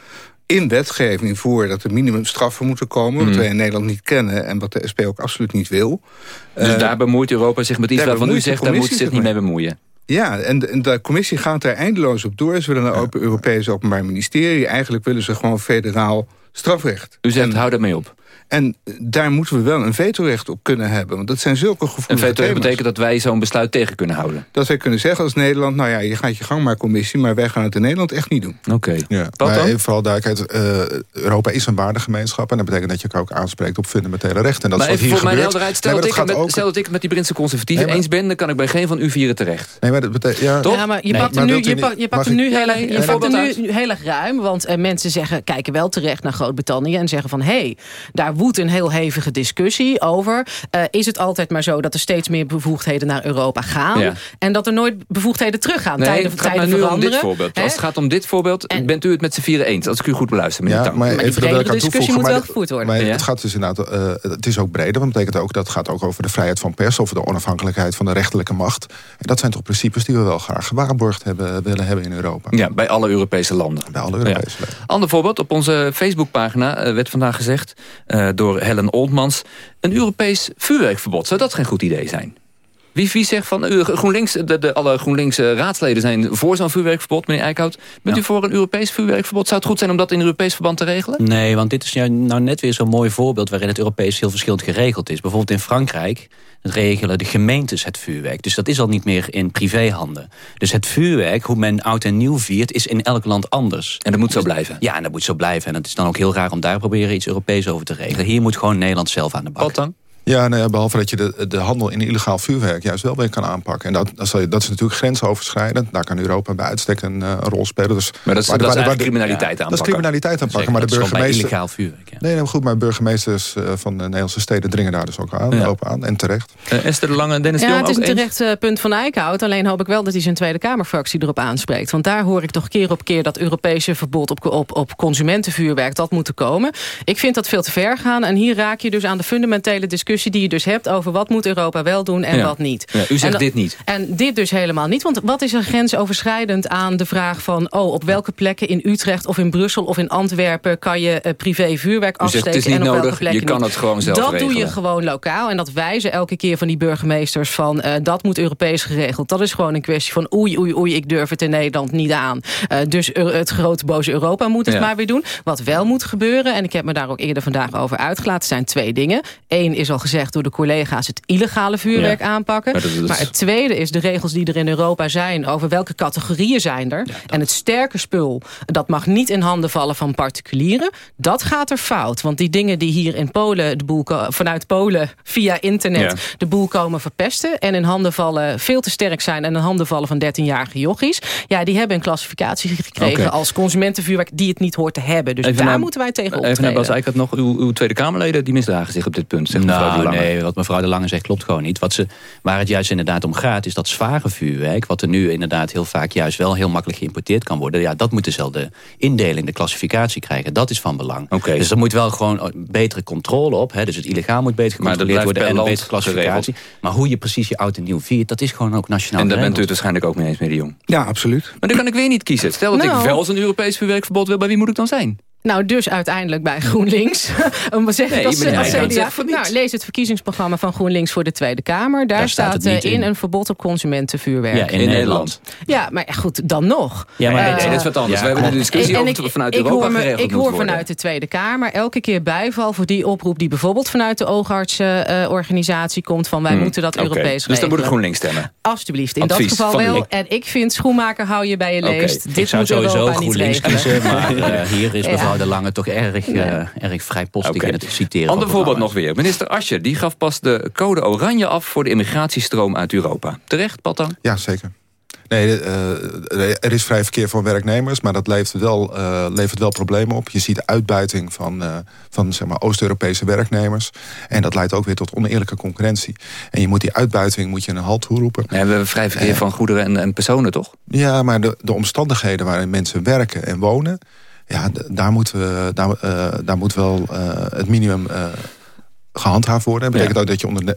in wetgeving voor dat er minimumstraffen moeten komen... wat Mhm. wij in Nederland niet kennen en wat de SP ook absoluut niet wil. Dus Eh, daar bemoeit Europa zich met iets waarvan u zegt... daar moet zich niet mee bemoeien. Ja, en de, en de commissie gaat daar eindeloos op door. Ze willen een open Europees Openbaar Ministerie. Eigenlijk willen ze gewoon federaal strafrecht. U zegt, hou daarmee op. En daar moeten we wel een vetorecht op kunnen hebben. Want dat zijn zulke Een gevoelige veto thema's. betekent dat wij zo'n besluit tegen kunnen houden. Dat wij kunnen zeggen als Nederland... nou ja, je gaat je gang maar commissie... maar wij gaan het in Nederland echt niet doen. Oké. Ja, maar even vooral duidelijkheid. eh, Europa is een waardegemeenschap. En dat betekent dat je elkaar ook aanspreekt op fundamentele rechten. En dat maar is wat even hier voor mijn gebeurt. helderheid, stel, Nee, dat ik, met, ook- stel dat ik het met die Britse conservatieven Nee, maar- eens ben... dan kan ik bij geen van u vieren terecht. Nee, maar dat betekent... Ja, Toch? Ja, maar je Nee, pakt hem nu, je pakt, je pakt mag hem ik- nu, heel, erg- Een je pakt hem nu heel erg ruim. Want eh, mensen zeggen, kijken wel terecht naar Groot-Brittannië... en zeggen van, hé, hey, daar woedt een heel hevige discussie over. Eh, is het altijd maar zo dat er steeds meer bevoegdheden naar Europa gaan... Ja. en dat er nooit bevoegdheden teruggaan? Nee, tijden het gaat tijden maar nu om dit voorbeeld. Als het gaat om dit voorbeeld, bent u het met z'n vieren eens. Als ik u goed beluister, meneer Ja, Tang. maar, die even bredere aan discussie toevoegen. moet wel maar- gevoerd worden. Maar Ja. het gaat dus inderdaad, eh, het is ook breder. Dat betekent ook dat het gaat ook over de vrijheid van pers, over de onafhankelijkheid van de rechterlijke macht. En dat zijn toch principes die we wel graag gewaarborgd hebben, willen hebben in Europa. Ja, bij alle Europese landen. Bij alle Europese landen. Ander voorbeeld, op onze Facebookpagina eh, werd vandaag gezegd... eh, door Helen Oldmans... een Europees vuurwerkverbod. Zou dat geen goed idee zijn? Wie, wie zegt van... u, GroenLinks, de, de, alle GroenLinks eh, raadsleden zijn voor zo'n vuurwerkverbod, meneer Eickhout. Bent u voor een Europees vuurwerkverbod? Zou het goed zijn om dat in Europees verband te regelen? Nee, want dit is nou nou net weer zo'n mooi voorbeeld... waarin het Europees heel verschillend geregeld is. Bijvoorbeeld in Frankrijk regelen de gemeentes het vuurwerk. Dus dat is al niet meer in privéhanden. Dus het vuurwerk, hoe men oud en nieuw viert... is in elk land anders. En dat moet zo blijven? Ja, en dat moet zo blijven. En het is dan ook heel raar om daar proberen iets Europees over te regelen. Hier moet gewoon Nederland zelf aan de bak. Wat dan? Ja, nou ja, behalve dat je de, de handel in illegaal vuurwerk juist wel weer kan aanpakken. En dat, dat, is, dat is natuurlijk grensoverschrijdend. Daar kan Europa bij uitstek een, eh, rol spelen. Dus Maar dat is- waar de- dat is waar criminaliteit ja, Dat is aanpakken. criminaliteit aanpakken. Maar de burgemeester... illegaal vuurwerk. Ja. Nee, nee, goed, maar burgemeesters eh, van de Nederlandse steden dringen daar dus ook aan, Ja. open aan. En terecht. Eh, Esther de Lange en Dennis Ja, Jong het is een terecht punt van Eickhout. Alleen hoop ik wel dat hij zijn Tweede Kamerfractie erop aanspreekt. Want daar hoor ik toch keer op keer dat Europese verbod op, op, op consumentenvuurwerk... dat moet er komen. Ik vind dat veel te ver gaan. En hier raak je dus aan de fundamentele discussie die je dus hebt... over wat moet Europa wel doen en Ja. wat niet. Ja, u zegt En dit niet. En dit dus helemaal niet. Want wat is er grensoverschrijdend aan de vraag van... oh, op welke plekken in Utrecht of in Brussel of in Antwerpen... kan je eh, privé vuurwerk U zegt, afsteken het is niet en op welke nodig, plekken je kan niet. het gewoon zelf Dat doe je gewoon lokaal. En dat wijzen elke keer van die burgemeesters van... eh, dat moet Europees geregeld. Dat is gewoon een kwestie van oei, oei, oei... ik durf het in Nederland niet aan. Eh, dus het grote boze Europa moet het Ja. maar weer doen. Wat wel moet gebeuren, en ik heb me daar ook eerder vandaag over uitgelaten... zijn twee dingen. Eén is al gezegd door de collega's het illegale vuurwerk Ja. aanpakken. Maar dat is- Maar het tweede is de regels die er in Europa zijn... over welke categorieën zijn er. en het sterke spul, dat mag niet in handen vallen van particulieren. Dat gaat er fout. Want die dingen die hier in Polen, de boel vanuit Polen via internet... Ja. de boel komen verpesten en in handen vallen... veel te sterk zijn en in handen vallen van 13-jarige jochies... ja, die hebben een klassificatie gekregen als consumentenvuurwerk... die het niet hoort te hebben. Dus Even daar naar- moeten wij tegen Even naar optreden. Bas nog. Uw, uw Tweede Kamerleden die misdragen zich op dit punt, zegt de Nou, Lange. nee, wat mevrouw de Lange zegt klopt gewoon niet. Wat ze, waar het juist inderdaad om gaat, is dat zware vuurwerk... wat er nu inderdaad heel vaak juist wel heel makkelijk geïmporteerd kan worden... ja, dat moet dezelfde indeling, de klassificatie krijgen. Dat is van belang. Oké. Dus er moet wel gewoon betere controle op. Hè? Dus het illegaal moet beter gecontroleerd worden... en een betere klassificatie. Maar hoe je precies je oud en nieuw viert... dat is gewoon ook nationaal En daar bent u het waarschijnlijk ook mee eens, meneer de Jong. Ja, absoluut. Maar dan kan ik weer niet kiezen. Stel dat ik Nou. wel zo'n Europees vuurwerkverbod wil, bij wie moet ik dan zijn? Nou, dus uiteindelijk bij GroenLinks. Om te zeggen Nee, als, meneer als CDA. Nou, lees het verkiezingsprogramma van GroenLinks voor de Tweede Kamer. Daar, Daar staat staat, eh, in in. een verbod op consumentenvuurwerk. Ja, in, Nederland. Ja, maar goed, dan nog. Ja, maar nee, Eh, nee, dat is wat anders. ja, We hebben een discussie en over ik- wat vanuit ik Europa hoor me- geregeld Ik hoor vanuit de Tweede Kamer elke keer bijval voor die oproep... die bijvoorbeeld vanuit de oogartsenorganisatie komt... van wij Hmm, moeten dat. Europees Dus dan moet regelen. ik GroenLinks stemmen. Alsjeblieft, in Advies dat geval wel. En ik vind schoenmaker hou je bij je leest. Ik Dit ik zou moet sowieso GroenLinks regelen. kiezen, maar eh, hier is Ja. Mevrouw De Lange toch erg, eh, erg vrijpostig Oké. in het citeren. Ander voorbeeld nog weer. Minister Ascher die gaf pas de code oranje af voor de immigratiestroom uit Europa. Terecht, Patang? Ja, zeker. Nee, uh, er is vrij verkeer van werknemers, maar dat levert wel, uh, levert wel problemen op. Je ziet uitbuiting van, uh, van zeg maar, Oost-Europese werknemers. En dat leidt ook weer tot oneerlijke concurrentie. En je moet die uitbuiting moet je een halt toeroepen. Ja, we hebben vrij verkeer van goederen en, en, personen, toch? Ja, maar de, de omstandigheden waarin mensen werken en wonen... Ja, daar moet, we, daar, daar moet wel het minimum gehandhaafd worden. Dat betekent ja. ook dat je onder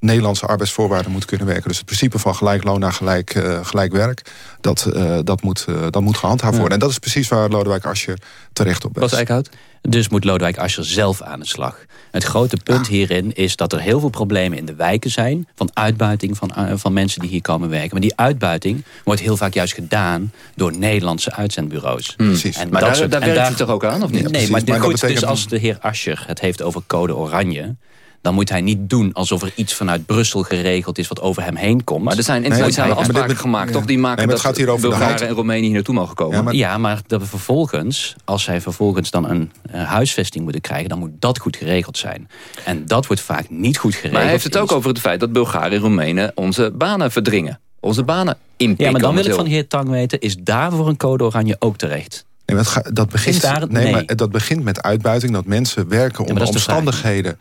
Nederlandse arbeidsvoorwaarden moet kunnen werken. Dus het principe van gelijk loon naar gelijk, uh, gelijk werk... dat, uh, dat, moet, uh, dat moet gehandhaafd worden. En dat is precies waar Lodewijk Asscher terecht op Eickhout? Dus moet Lodewijk Asscher zelf aan de slag. Het grote punt ah. hierin is dat er heel veel problemen in de wijken zijn... van uitbuiting van, van mensen die hier komen werken. Maar die uitbuiting wordt heel vaak juist gedaan... door Nederlandse uitzendbureaus. Hmm. Precies. En maar daar, soort, daar werkt u toch ook aan, of niet? Nee, precies, maar, maar goed, dus als de heer Asscher het heeft over code oranje dan moet hij niet doen alsof er iets vanuit Brussel geregeld is... wat over hem heen komt. Maar er zijn internationale nee, afspraken dit, gemaakt, ja. toch? Die maken nee, dat, Bulgaren en Roemenië hier naartoe mogen komen. Ja maar, ja, maar dat we vervolgens, als zij vervolgens dan een huisvesting moeten krijgen... dan moet dat goed geregeld zijn. En dat wordt vaak niet goed geregeld. Maar hij heeft het ook over het feit dat Bulgaren en Roemenen onze banen verdringen. Onze banen inpikken. Ja, maar dan wil ik van de heer Tang weten... is daarvoor een code oranje ook terecht? Nee, dat, ga, dat, begint, daar, nee, nee. Maar dat begint met uitbuiting. Dat mensen werken onder omstandigheden...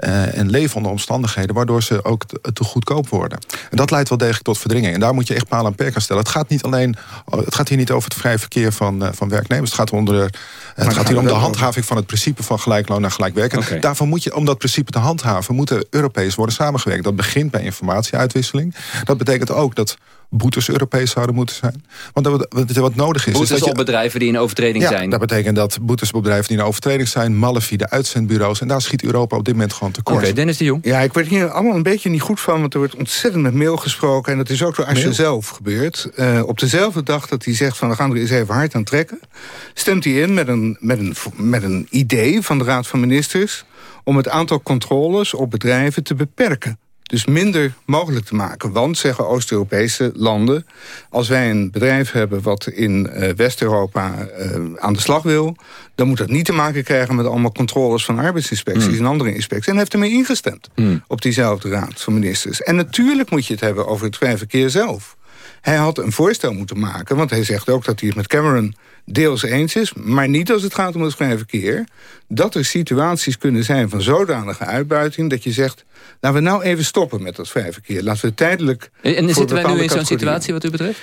Uh, en leven onder omstandigheden... waardoor ze ook te, te, goedkoop worden. En dat leidt wel degelijk tot verdringing. En daar moet je echt paal en perk aan stellen. Het gaat, niet alleen, het gaat hier niet over het vrije verkeer van, uh, van werknemers. Het gaat, onder, uh, het gaat hier om de handhaving van het principe van gelijk loon naar gelijk werken. Okay. Daarvoor moet je, om dat principe te handhaven... moeten Europees worden samengewerkt. Dat begint bij informatieuitwisseling. Dat betekent ook dat boetes Europees zouden moeten zijn. Want wat, wat nodig is... Boetes is dat op bedrijven die in overtreding ja, zijn? dat betekent dat boetes op bedrijven die in overtreding zijn... malafide uitzendbureaus. En daar schiet Europa op dit moment gewoon tekort. Oké, okay, Dennis de Jong. Ja, ik word hier allemaal een beetje niet goed van... want er wordt ontzettend met mail gesproken... en dat is ook door Asscher zelf gebeurd. Uh, op dezelfde dag dat hij zegt van... we gaan er eens even hard aan trekken... stemt hij in met een, met een, met een idee van de Raad van Ministers... om het aantal controles op bedrijven te beperken dus minder mogelijk te maken. Want, zeggen Oost-Europese landen... als wij een bedrijf hebben wat in uh, West-Europa uh, aan de slag wil... dan moet dat niet te maken krijgen met allemaal controles van arbeidsinspecties... Mm. en andere inspecties. En heeft ermee ingestemd mm. op diezelfde raad van ministers. En natuurlijk moet je het hebben over het vrij verkeer zelf. Hij had een voorstel moeten maken, want hij zegt ook dat hij het met Cameron deels eens is, maar niet als het gaat om het vrij verkeer... dat er situaties kunnen zijn van zodanige uitbuiting... dat je zegt, laten we nou even stoppen met dat vrij verkeer. Laten we tijdelijk... En, en zitten wij nu in zo'n situatie wat u betreft?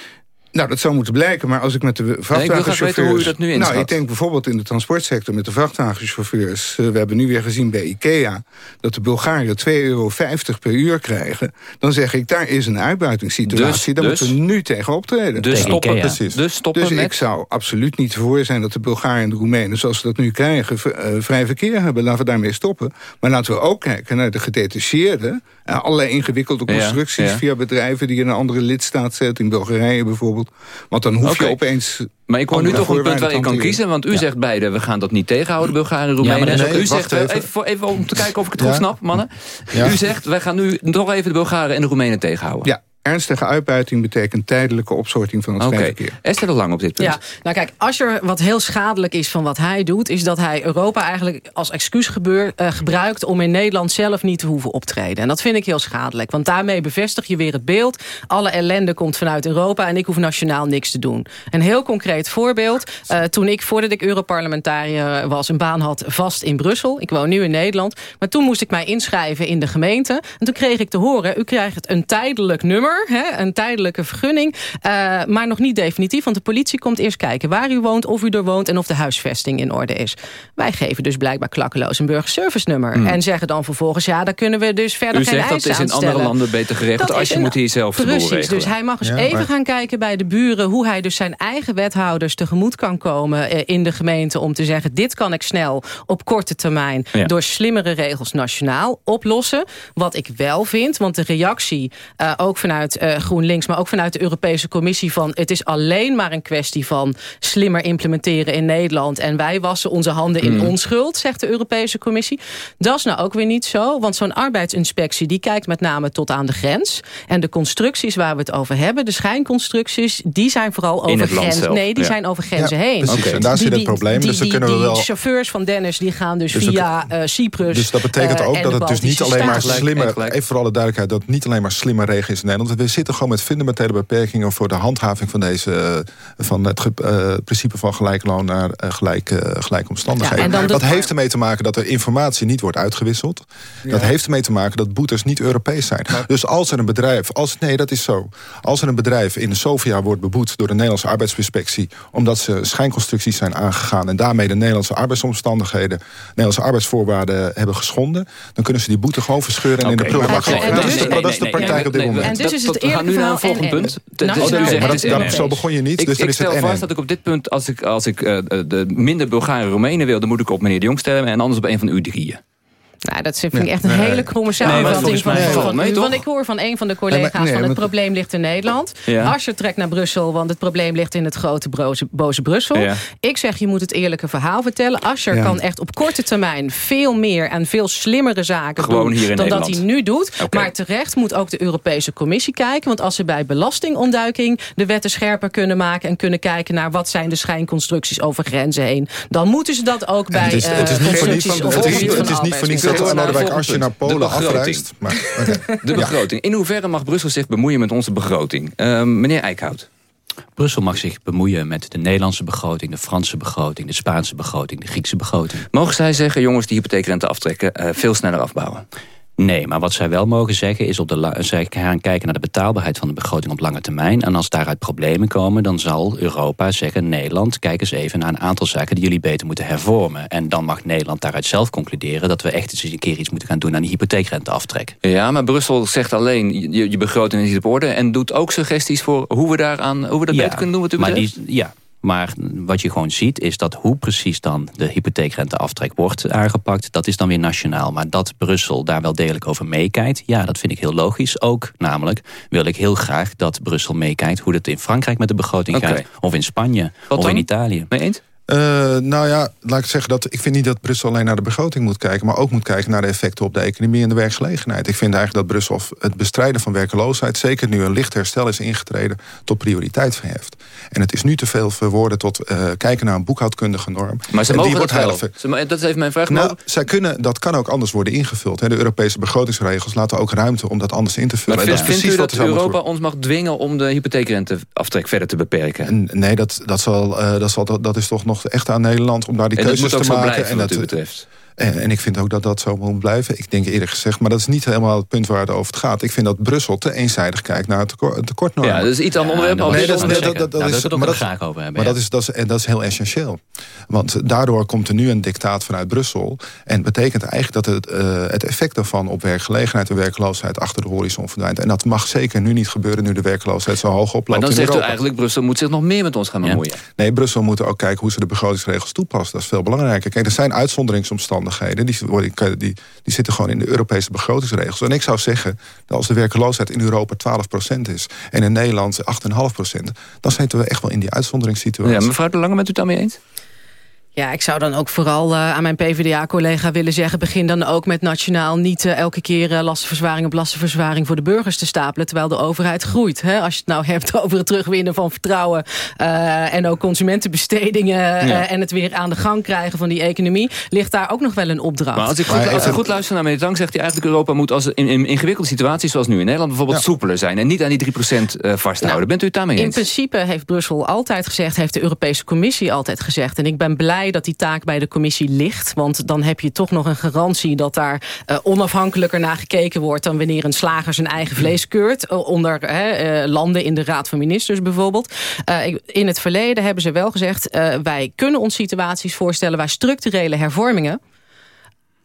Nou, dat zou moeten blijken, maar als ik met de vrachtwagenchauffeurs... Nee, hoe u dat nu nou, ik denk bijvoorbeeld in de transportsector met de vrachtwagenchauffeurs... Uh, we hebben nu weer gezien bij IKEA... dat de Bulgaren 2,50 euro per uur krijgen. Dan zeg ik, daar is een uitbuitingssituatie. Dus, daar dus, moeten we nu tegen optreden. Dus stoppen, IKEA. precies. Dus, stoppen dus met... ik zou absoluut niet voor zijn dat de Bulgaren en de Roemenen... zoals ze dat nu krijgen, uh, vrij verkeer hebben. Laten we daarmee stoppen. Maar laten we ook kijken naar de gedetacheerden... Uh, allerlei ingewikkelde constructies ja, ja. via bedrijven... die in een andere lidstaat zetten, in Bulgarije bijvoorbeeld. Want dan hoef okay. je opeens... Maar ik hoor nu toch een punt waar je kan kiezen. Want u ja. zegt beide, we gaan dat niet tegenhouden, Bulgaren en Roemenen. Ja, nee, u zegt, even. Even, voor, even, om te kijken of ik het goed snap, mannen. U zegt, wij gaan nu toch even de Bulgaren en de Roemenen tegenhouden. Ja, ernstige uitbuiting betekent tijdelijke opsorting van het okay. verkeer. Esther de Lang op dit punt. Ja, nou kijk, als er wat heel schadelijk is van wat hij doet... is dat hij Europa eigenlijk als excuus gebeur, uh, gebruikt... om in Nederland zelf niet te hoeven optreden. En dat vind ik heel schadelijk. Want daarmee bevestig je weer het beeld. Alle ellende komt vanuit Europa en ik hoef nationaal niks te doen. Een heel concreet voorbeeld. Uh, toen ik, voordat ik Europarlementariër was... een baan had vast in Brussel. Ik woon nu in Nederland. Maar toen moest ik mij inschrijven in de gemeente. En toen kreeg ik te horen... u krijgt een tijdelijk nummer Hè, een tijdelijke vergunning. Uh, maar nog niet definitief, want de politie komt eerst kijken... waar u woont, of u er woont en of de huisvesting in orde is. Wij geven dus blijkbaar klakkeloos een burgerservice nummer. Mm. En zeggen dan vervolgens, ja, daar kunnen we dus verder u geen eisen aanstellen. dat is in andere landen beter geregeld. als je moet hier zelf Precies, dus hij mag eens ja, even maar... gaan kijken bij de buren... hoe hij dus zijn eigen wethouders tegemoet kan komen uh, in de gemeente... om te zeggen, dit kan ik snel op korte termijn... Ja. door slimmere regels nationaal oplossen. Wat ik wel vind, want de reactie uh, ook vanuit uh, GroenLinks... maar ook vanuit de Europese Commissie van... het is alleen maar een kwestie van slimmer implementeren in Nederland... en wij wassen onze handen in mm. onschuld, zegt de Europese Commissie. Dat is nou ook weer niet zo, want zo'n arbeidsinspectie... die kijkt met name tot aan de grens. En de constructies waar we het over hebben, de schijnconstructies... die zijn vooral over grenzen. Nee, die ja. zijn over grenzen ja, heen. Precies, okay. en daar zit het probleem. Die, dus die, kunnen we wel... die chauffeurs van Dennis die gaan dus, dus via uh, Cyprus Dus dat betekent uh, ook dat het dus niet alleen maar slimme... gelijk. even voor alle duidelijkheid, dat het niet alleen maar slimme regels is in Nederland we zitten gewoon met fundamentele beperkingen... voor de handhaving van, deze, eh, van het eh, principe van gelijk loon naar eh, gelijk, eh, gelijke omstandigheden. Ja, dat heeft ermee te maken dat er informatie niet wordt uitgewisseld. Dat heeft ermee te maken dat boetes niet Europees zijn. Dus als er een bedrijf... Als, nee, dat is zo. Als er een bedrijf in Sofia wordt beboet door de Nederlandse arbeidsinspectie... omdat ze schijnconstructies zijn aangegaan... en daarmee de Nederlandse arbeidsomstandigheden... Nederlandse arbeidsvoorwaarden hebben geschonden... dan kunnen ze die boete gewoon verscheuren en in de prullenbak Dat is de- dat is de praktijk op dit moment. En dus is het we gaan nu naar een volgend en- punt. is zo begon je niet, Ik, dus ik is het stel vast dat ik op dit punt, als ik, als ik eh, de minder Bulgaren Roemenen wil... dan moet ik op meneer de Jong stemmen en anders op een van u drieën. Nou, dat vind ik echt een hele kromme samenvatting van, van, van? Want ik hoor van een van de collega's Nee, maar- nee, van het probleem ligt in Nederland. Ja. Als je trekt naar Brussel, want het probleem ligt in het grote broze, boze Brussel. Ja. Ik zeg, je moet het eerlijke verhaal vertellen. Asscher Ja. kan echt op korte termijn veel meer en veel slimmere zaken Gewoon doen hier in dan dat hij nu doet. Maar terecht moet ook de Europese Commissie kijken. Want als ze bij belastingontduiking de wetten scherper kunnen maken... en kunnen kijken naar wat zijn de schijnconstructies over grenzen heen... dan moeten ze dat ook bij het is, eh, het is niet constructies op het is, gebied het van is niet voor niets dat. Lodewijk volgende Asscher naar Polen afreist. Maar, oké. De begroting. In hoeverre mag Brussel zich bemoeien met onze begroting? Eh, meneer Eickhout. Brussel mag zich bemoeien met de Nederlandse begroting... de Franse begroting, de Spaanse begroting, de Griekse begroting. Mogen zij zeggen, jongens, die hypotheekrente aftrekken... eh, veel sneller afbouwen? Nee, maar wat zij wel mogen zeggen is... Op de zij gaan kijken naar de betaalbaarheid van de begroting op lange termijn. En als daaruit problemen komen, dan zal Europa zeggen... Nederland, kijk eens even naar een aantal zaken die jullie beter moeten hervormen. En dan mag Nederland daaruit zelf concluderen... dat we echt eens een keer iets moeten gaan doen aan die hypotheekrenteaftrek. Ja, maar Brussel zegt alleen, je, je begroting is niet op orde... en doet ook suggesties voor hoe we, daaraan, hoe we dat Ja, beter kunnen doen wat u maar die, ja, maar wat je gewoon ziet is dat hoe precies dan de hypotheekrenteaftrek wordt aangepakt, dat is dan weer nationaal. Maar dat Brussel daar wel degelijk over meekijkt, ja, dat vind ik heel logisch. Ook namelijk wil ik heel graag dat Brussel meekijkt hoe het in Frankrijk met de begroting gaat, of in Spanje, Wat of dan? in Italië. Mee eens? Eh, nou ja, laat ik zeggen dat ik vind niet dat Brussel alleen naar de begroting moet kijken, maar ook moet kijken naar de effecten op de economie en de werkgelegenheid. Ik vind eigenlijk dat Brussel het bestrijden van werkeloosheid, zeker nu een licht herstel is ingetreden, tot prioriteit verheft. En het is nu te veel verwoorden tot eh, kijken naar een boekhoudkundige norm. Maar ze En mogen die dat wordt wel. dat is even mijn vraag. Nou, Mogen- zij kunnen, dat kan ook anders worden ingevuld. hè. De Europese begrotingsregels laten ook ruimte om dat anders in te vullen. maar En vindt, vindt u dat Europa ons mag dwingen om de hypotheekrenteaftrek verder te beperken? Nee, dat, dat, zal, eh, dat, zal, dat is toch nog echt aan Nederland om daar die En dat keuzes moet ook te zo maken. blijven en wat dat, u betreft. En, en ik vind ook dat dat zo moet blijven. Ik denk eerlijk gezegd, maar dat is niet helemaal het punt waar het over gaat. Ik vind dat Brussel te eenzijdig kijkt naar het tekort, het tekortnormen. Ja, dat is iets ander onderwerp. dat maar Nee, dat, is dat, dat, Ja, is, maar graag over hebben, maar ja. dat, is, dat, is, en dat is heel essentieel. Want daardoor komt er nu een dictaat vanuit Brussel. En betekent eigenlijk dat het, eh, het effect daarvan op werkgelegenheid en werkloosheid achter de horizon verdwijnt. En dat mag zeker nu niet gebeuren nu de werkloosheid zo hoog oploopt Maar dan in zegt u eigenlijk, Brussel moet zich nog meer met ons gaan bemoeien. Nee, Brussel moet ook kijken hoe ze de begrotingsregels toepassen. Dat is veel belangrijker. Kijk, er zijn uitzonderingsomstandigheden. Die, die, die zitten gewoon in de Europese begrotingsregels. En ik zou zeggen, dat als de werkloosheid in Europa 12% is... en in Nederland 8,5%, dan zitten we echt wel in die uitzonderingssituatie. Ja, mevrouw De Lange, bent u het daarmee eens? Ja, ik zou dan ook vooral eh, aan mijn PvdA-collega willen zeggen... begin dan ook met nationaal niet eh, elke keer eh, lastenverzwaring op lastenverzwaring... voor de burgers te stapelen, terwijl de overheid groeit. Hè? Als je het nou hebt over het terugwinnen van vertrouwen... eh, en ook consumentenbestedingen eh, Ja. en het weer aan de gang krijgen van die economie... ligt daar ook nog wel een opdracht. Maar als ik goed, als ik goed luister naar meneer Tang, zegt hij eigenlijk... Europa moet als in, in ingewikkelde situaties zoals nu in Nederland... bijvoorbeeld soepeler zijn en niet aan die 3% eh, vasthouden. Bent u het daarmee Nou, In eens? principe heeft Brussel altijd gezegd, heeft de Europese Commissie altijd gezegd. En ik ben blij dat die taak bij de Commissie ligt. Want dan heb je toch nog een garantie dat daar eh, onafhankelijker naar gekeken wordt... dan wanneer een slager zijn eigen vlees keurt. eh, onder eh, landen in de Raad van Ministers bijvoorbeeld. In het verleden hebben ze wel gezegd... wij kunnen ons situaties voorstellen waar structurele hervormingen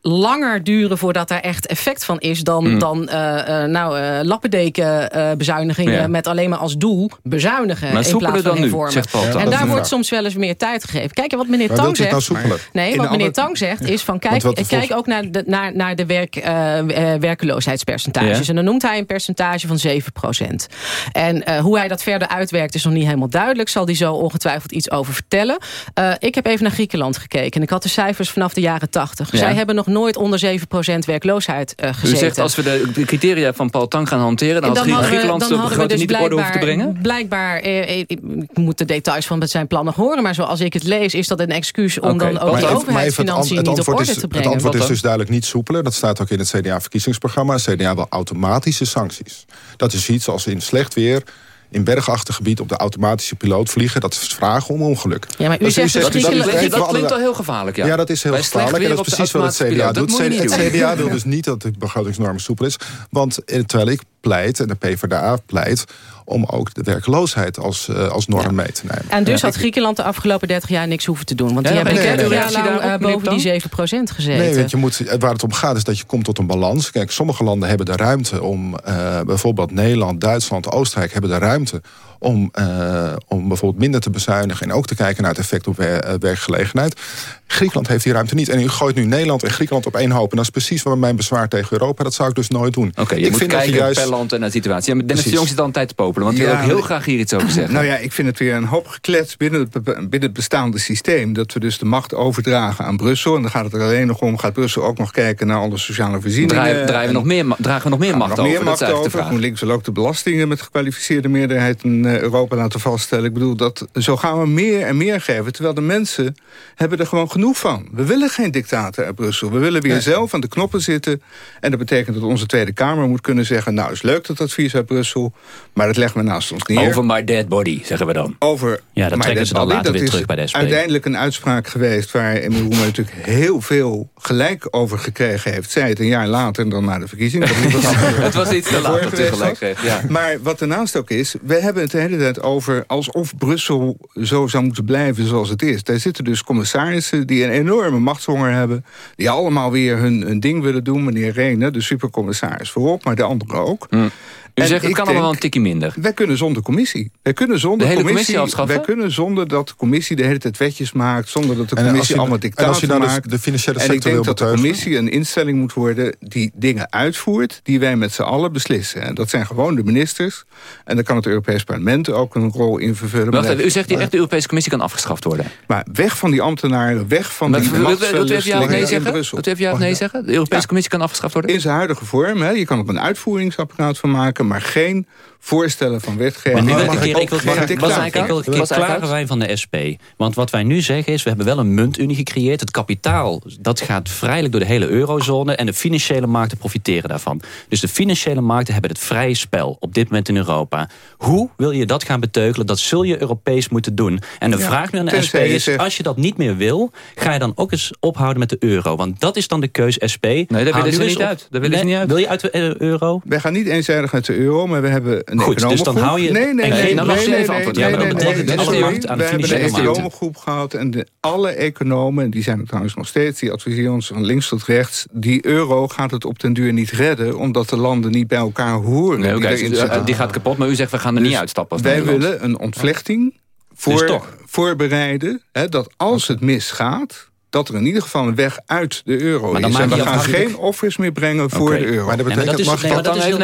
langer duren voordat daar echt effect van is... dan, Mm. dan eh, eh, nou, eh lappendeken eh, bezuinigingen Ja. met alleen maar als doel bezuinigen Maar in plaats van dan nu, hervormen. zegt Paul Tang. en daar wordt vraag. soms wel eens meer tijd gegeven. Kijk, wat meneer Maar Tang zegt... nou? Nee, wat meneer andere- Tang zegt is van... kijk, kijk ook naar de, naar, naar de werk, eh, eh, werkeloosheidspercentages. Ja. En dan noemt hij een percentage van 7% En eh, hoe hij dat verder uitwerkt is nog niet helemaal duidelijk. Zal hij zo ongetwijfeld iets over vertellen. Eh, ik heb even naar Griekenland gekeken. En ik had de cijfers vanaf de jaren 80. Ja. Zij hebben nog nooit onder 7% werkloosheid eh, U gezeten. zegt als we de, criteria van Paul Tang gaan hanteren... dan, had hadden we- Griekenland de dan begroting dus niet op orde hoeven te brengen? Blijkbaar, eh, eh, ik moet de details van zijn plannen horen... maar zoals ik het lees, is dat een excuus om dan ook Maar de het overheidsfinanciën het niet op antwoord orde is- te Het brengen. antwoord Wat is dan? dus duidelijk niet soepeler. Dat staat ook in het CDA-verkiezingsprogramma. Het CDA wil automatische sancties. Dat is iets als in slecht weer in bergachtig gebied op de automatische piloot vliegen. Dat is vragen om ongeluk. Ja, maar u Dus zegt dus dat- dat- Dat, dat- dat dat- klinkt al heel gevaarlijk, ja. Ja, dat is heel Bij gevaarlijk. En dat is precies wat het CDA doet. Het doen. CDA wil dus niet dat de begrotingsnorm soepel is. Want eh, terwijl ik pleit, en de PvdA pleit... om ook de werkloosheid als, eh, als norm mee te nemen. En dus Ja, had Griekenland de afgelopen 30 jaar niks hoeven te doen. Want die hebben nee, nee, 30 nee. jaar lang meneer boven die Tang? 7% gezeten. Nee, want je moet, waar het om gaat is dat je komt tot een balans. Kijk, sommige landen hebben de ruimte om... eh, bijvoorbeeld Nederland, Duitsland, Oostenrijk hebben de ruimte... Om, eh, om bijvoorbeeld minder te bezuinigen... en ook te kijken naar het effect op wer- werkgelegenheid. Griekenland heeft die ruimte niet. En u gooit nu Nederland en Griekenland op één hoop. En dat is precies wat mijn bezwaar tegen Europa. Dat zou ik dus nooit doen. Oké, je ik moet vind dat kijken juist... per land en naar de situatie. Ja, maar Dennis de. Jong zit al een tijd te popelen, want Ja, wil ook heel graag hier iets over zeggen. Nou ja, ik vind het weer een hoop geklets binnen het, binnen het bestaande systeem. Dat we dus de macht overdragen aan Brussel. En dan gaat het er alleen nog om, gaat Brussel ook nog kijken naar alle sociale voorzieningen. Draaien- draaien we nog meer dragen we nog meer macht nog over? meer macht over. GroenLinks wil ook de belastingen met gekwalificeerde meerderheid in eh, Europa laten vaststellen. Ik bedoel, dat, zo gaan we meer en meer geven. Terwijl de mensen hebben er gewoon genoeg van. We willen geen dictator uit Brussel. We willen weer zelf aan de knoppen zitten. En dat betekent dat onze Tweede Kamer moet kunnen zeggen... nou, is leuk dat advies uit Brussel, maar dat leggen we naast ons neer. Over my dead body, zeggen we dan. Over Ja, dat trekken ze dan Bali, later dat weer terug bij de SP. uiteindelijk een uitspraak geweest... waar Emil Roemer natuurlijk heel veel gelijk over gekregen heeft. Zij het een jaar later dan na de verkiezingen. Dat Het was iets te laat dat gelijk kreeg, ja. Maar wat daarnaast ook is... we hebben het de hele tijd over alsof Brussel zo zou moeten blijven zoals het is. Daar zitten dus commissarissen die een enorme machtshonger hebben... die allemaal weer hun, hun ding willen doen. Meneer Rene, de supercommissaris voorop, maar de anderen ook. Hm. U En zegt, het ik kan allemaal wel denk- een tikje minder. Wij kunnen zonder commissie. Wij kunnen zonder De hele commissie, commissie afschaffen? Wij kunnen zonder dat de commissie de hele tijd wetjes maakt. Zonder dat de commissie je- allemaal en als dictaten je nou maakt. de financiële en ik sector denk dat de commissie een instelling moet worden... die dingen uitvoert die wij met z'n allen beslissen. En dat zijn gewoon de ministers. En dan kan het Europees Parlement ook een rol in vervullen. Wacht even, u zegt die echt de Europese Commissie kan afgeschaft worden. Maar weg van die ambtenaren, weg van Maar die of nee machtsverlustelingen in? Brussel. Wilt u even ja of nee zeggen? De Europese Commissie kan afgeschaft worden? In zijn huidige vorm. Hè. Je kan er een uitvoeringsapparaat van maken... maar geen voorstellen van wetgeving. Maar nu wil ik Ook een keer, ik wil, klare wijn van de SP. Want wat wij nu zeggen is, we hebben wel een muntunie gecreëerd. Het kapitaal, dat gaat vrijelijk door de hele eurozone. En de financiële markten profiteren daarvan. Dus de financiële markten hebben het vrije spel op dit moment in Europa. Hoe wil je dat gaan beteugelen? Dat zul je Europees moeten doen. En de Ja, vraag nu aan de SP is, zegt- als je dat niet meer wil... ga je dan ook eens ophouden met de euro. Want dat is dan de keus SP. Nee, daar willen ze niet uit. Daar willen ze niet uit. Wil je uit de eh, euro? Wij gaan niet eenzijdig uit de euro, maar we hebben een Goed, dus dan hou je- Nee, nee, nee. dan nee, nee, nee, nee, nee, nee, nee, We hebben een economengroep gehad en de, alle economen, en die zijn er trouwens nog steeds... die adviseren ons van links tot rechts... die euro gaat het op den duur niet redden... omdat de landen niet bij elkaar horen. Nee, die, erin dus, eh, die gaat kapot, maar u zegt we gaan er niet Dus uitstappen. Als wij Nederland. willen een ontvlechting voor, Dus toch? voorbereiden... Hè, dat als het misgaat... dat er in ieder geval een weg uit de euro Maar dan is. En we gaan afhankelijk- geen offers meer brengen voor de euro. Maar dat Nee, maar betekent, dat is- mag nee, maar dat is Dan is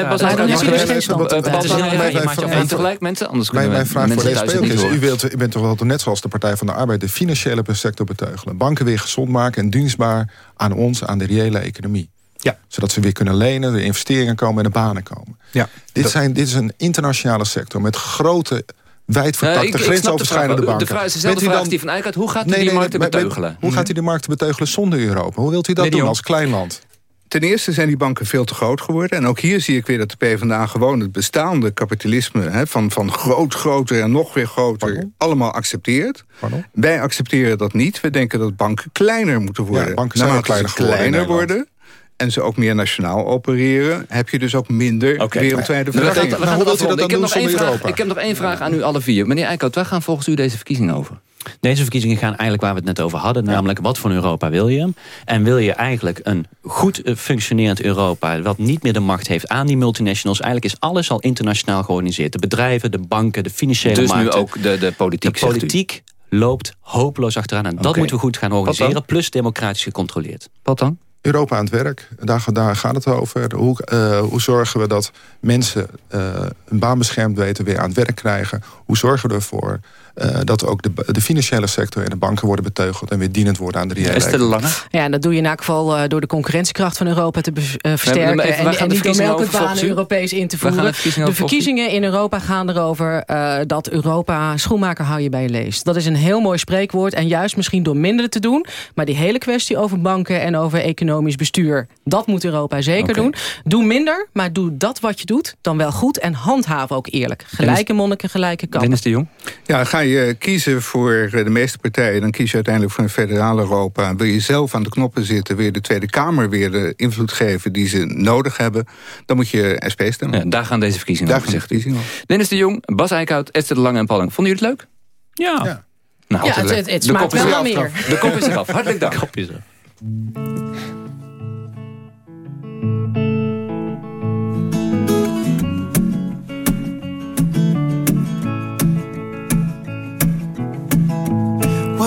heel tegelijk mensen, anders Mijn, kunnen mijn vraag voor mensen de thuis SP het ook niet is, u, wilt, u bent toch wel net zoals de Partij van de Arbeid... de financiële sector beteugelen. Banken weer gezond maken en dienstbaar aan ons, aan de reële economie. Ja. Zodat ze weer kunnen lenen, de investeringen komen en de banen komen. Ja, Dit, dat- zijn, dit is een internationale sector met grote, wijd vertakte, ik- ik snap de grensoverschrijdende vraag wel. banken. De vraag is dezelfde Bent u vraag dan- die van Eyck uit. Hoe gaat u Nee, die nee, markten beteugelen? Hoe gaat u de markten beteugelen zonder Europa? Hoe wilt u dat de doen als klein land? Ten eerste zijn die banken veel te groot geworden. En ook hier zie ik weer dat de PvdA gewoon het bestaande kapitalisme... Hè, van, van groot, groter en nog weer groter, allemaal accepteert. Pardon? Wij accepteren dat niet. We denken dat banken kleiner moeten worden. Ja, banken zijn kleiner worden... en ze ook meer nationaal opereren... heb je dus ook minder Oké. wereldwijde We gaan, verdeling. we gaan hoe het wilt u dat dan ik, heb doen nog één zonder vraag, Europa? ik heb nog één vraag aan u alle vier. Meneer Eickhout, waar gaan volgens u deze verkiezingen over? Deze verkiezingen gaan eigenlijk waar we het net over hadden. Namelijk, wat voor Europa wil je? En wil je eigenlijk een goed eh, functionerend Europa... wat niet meer de macht heeft aan die multinationals? Eigenlijk is alles al internationaal georganiseerd. De bedrijven, de banken, de financiële Dus nu markten. ook de, de politiek, de politiek loopt hopeloos achteraan. En dat moeten we goed gaan organiseren. Plus democratisch gecontroleerd. Wat dan? Europa aan het werk, daar, gaat het over. Hoe, eh, hoe zorgen we dat mensen eh, een baan beschermd weten weer aan het werk krijgen? Hoe zorgen we ervoor eh, dat ook de, de financiële sector en de banken worden beteugeld... en weer dienend worden aan de reële Esther de Lange? Ja, en dat doe je in elk geval eh, door de concurrentiekracht van Europa te eh, versterken. even- en, gaan en de niet door melkbanen? Europees in te voeren. de verkiezingen De in Europa gaan erover eh, dat Europa schoenmaker hou je bij je leest. Dat is een heel mooi spreekwoord. En juist misschien door minder te doen. Maar die hele kwestie over banken en over economisch bestuur. Dat moet Europa zeker doen. Doe minder, maar doe dat wat je doet dan wel goed. En handhaaf ook eerlijk. Gelijke monniken, gelijke kappen. Dennis de Jong? Ja, ga je kiezen voor de meeste partijen... dan kies je uiteindelijk voor een federaal Europa. Wil je zelf aan de knoppen zitten... wil je de Tweede Kamer weer de invloed geven die ze nodig hebben... dan moet je SP stemmen. Ja, daar gaan deze verkiezingen Daar over, gaan de u. verkiezingen over. Dennis de Jong, Bas Eickhout, Esther de Lange en Palling. Vonden jullie het leuk? Ja. Nou, Ja, het- het- het de smaakt kop is wel naar meer. De kop is eraf. Hartelijk dank.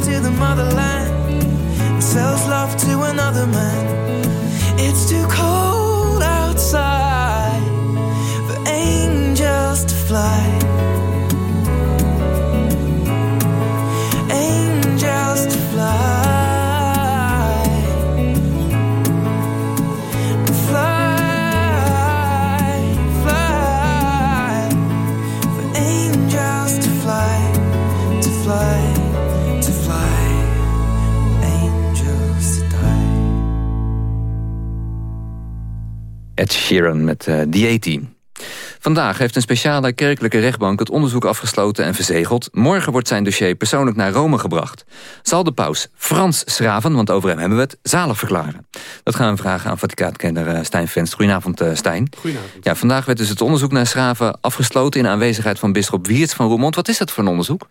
To the motherland and sells love to another man. It's too cold outside for angels to fly. Sheeran met eh The A-Team. Vandaag heeft een speciale kerkelijke rechtbank het onderzoek afgesloten en verzegeld. Morgen wordt zijn dossier persoonlijk naar Rome gebracht. Zal de paus Frans Schraven, want over hem hebben we het, zalig verklaren? Dat gaan we vragen aan Vaticaankenner eh, Stijn Venst. Goedenavond eh, Stijn. Goedenavond. Ja, vandaag werd dus het onderzoek naar Schraven afgesloten... in aanwezigheid van bisschop Wiertz van Roermond. Wat is dat voor een onderzoek?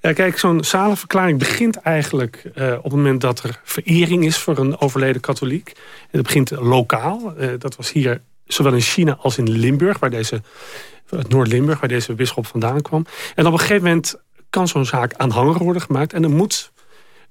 Ja, kijk, zo'n zalenverklaring begint eigenlijk eh, op het moment dat er verering is voor een overleden katholiek. En dat begint lokaal. Eh, dat was hier zowel in China als in Limburg, waar deze, het Noord-Limburg, waar deze bisschop vandaan kwam. En op een gegeven moment kan zo'n zaak aanhanger worden gemaakt. En er moet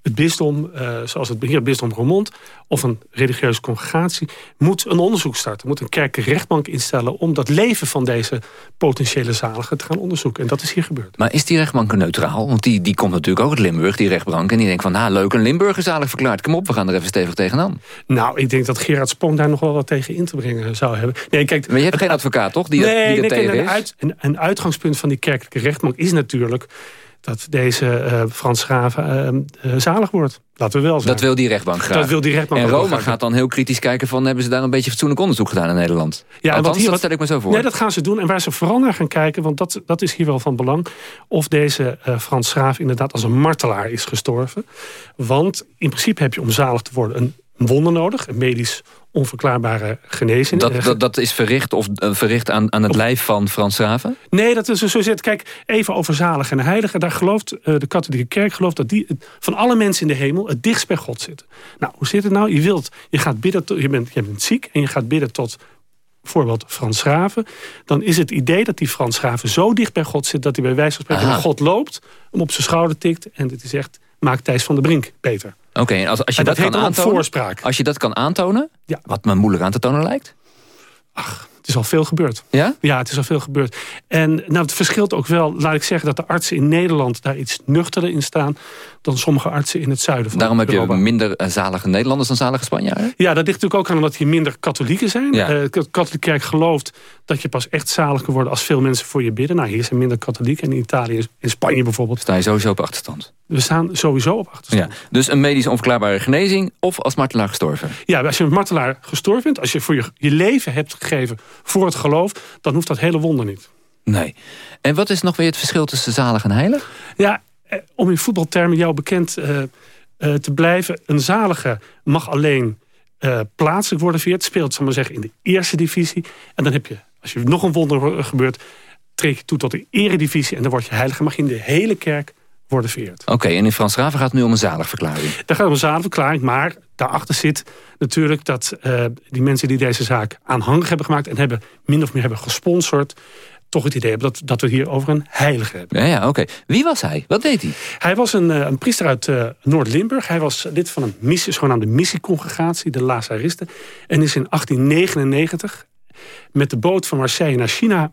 het bisdom, eh, zoals het hier bisdom Roermond... of een religieuze congregatie, moet een onderzoek starten. Moet een kerkelijke rechtbank instellen... om dat leven van deze potentiële zaligen te gaan onderzoeken. En dat is hier gebeurd. Maar is die rechtbank neutraal? Want die, die komt natuurlijk ook uit Limburg, die rechtbank. En die denkt van, nou leuk, een Limburger zalig verklaard. Kom op, we gaan er even stevig tegenaan. Nou, ik denk dat Gerard Spoon daar nog wel wat tegen in te brengen zou hebben. Nee, kijk, Maar je hebt geen advocaat, toch? Die, dat- nee, dat nee, tegen kijk, een, uit, een, een uitgangspunt van die kerkelijke rechtbank is natuurlijk dat deze eh, Frans Graven eh, eh, zalig wordt. Laten we wel zijn. Dat wil die rechtbank graag. Dat wil die rechtbank En graag. gaat dan heel kritisch kijken van... hebben ze daar een beetje fatsoenlijk onderzoek gedaan in Nederland? Ja, Althans, wat hier- dat stel ik me zo voor. Nee, dat gaan ze doen. En waar ze vooral naar gaan kijken, want dat, dat is hier wel van belang... of deze Frans Schraaf inderdaad als een martelaar is gestorven. Want in principe heb je om zalig te worden een wonder nodig. Een medisch onverklaarbare genezing. Dat, Eh, dat, dat is verricht, of, eh, verricht aan, aan het lijf van Frans Graven? Nee, dat is zo zit. Kijk, even over zalig en heilige. Daar gelooft eh, de katholieke kerk gelooft dat die het- van alle mensen in de hemel het dichtst bij God zitten. Nou, hoe zit het nou? Je wilt, je gaat bidden, tot, je, bent, je bent ziek en je gaat bidden tot bijvoorbeeld Frans Graven. Dan is het idee dat die Frans Graven zo dicht bij God zit dat hij bij wijze van spreken naar God loopt, hem op zijn schouder tikt en dit is echt maakt Thijs van de Brink beter. Oké, en als, als je En dat, kan aantonen... voorspraak. Als je dat kan aantonen, Ja. wat me moeilijk aan te tonen lijkt... Het is al veel gebeurd. Ja? Ja, het is al veel gebeurd. En nou, het verschilt ook wel, laat ik zeggen... dat de artsen in Nederland daar iets nuchterder in staan... dan sommige artsen in het zuiden van Daarom heb je Europa. minder eh, zalige Nederlanders dan zalige Spanjaarden? Ja, dat ligt natuurlijk ook aan omdat hier minder katholieken zijn. Ja. Eh, de katholieke kerk gelooft dat je pas echt zalig kan worden... als veel mensen voor je bidden. Nou, hier zijn minder katholieken. En in Italië, in Spanje bijvoorbeeld... Sta je sowieso op achterstand? We staan sowieso op achterstand. Ja. Dus een medisch onverklaarbare genezing of als martelaar gestorven? Ja, als je een martelaar gestorven bent... als je voor je, je leven hebt gegeven voor het geloof... dan hoeft dat hele wonder niet. Nee. En wat is nog weer het verschil tussen zalig en heilig? Ja, om in voetbaltermen jou bekend eh, eh, te blijven... een zalige mag alleen eh, plaatselijk worden vereerd. Speelt, zal maar zeggen, in de eerste divisie. En dan heb je, als je nog een wonder gebeurt... trek je toe tot de eredivisie... en dan word je heilige. mag je in de hele kerk worden vereerd. Oké, en in Frans Graven gaat het nu om een zalig verklaring. Daar gaat om een zaligverklaring, maar daarachter zit natuurlijk dat eh, die mensen die deze zaak aanhangig hebben gemaakt en hebben min of meer hebben gesponsord, toch het idee hebben dat, dat we hier over een heilige hebben. Ja, ja oké. Wie was hij? Wat deed hij? Hij was een, eh, een priester uit eh, Noord-Limburg. Hij was lid van een missie, zogenaamde missiecongregatie, de Lazaristen. En is in 1899 met de boot van Marseille naar China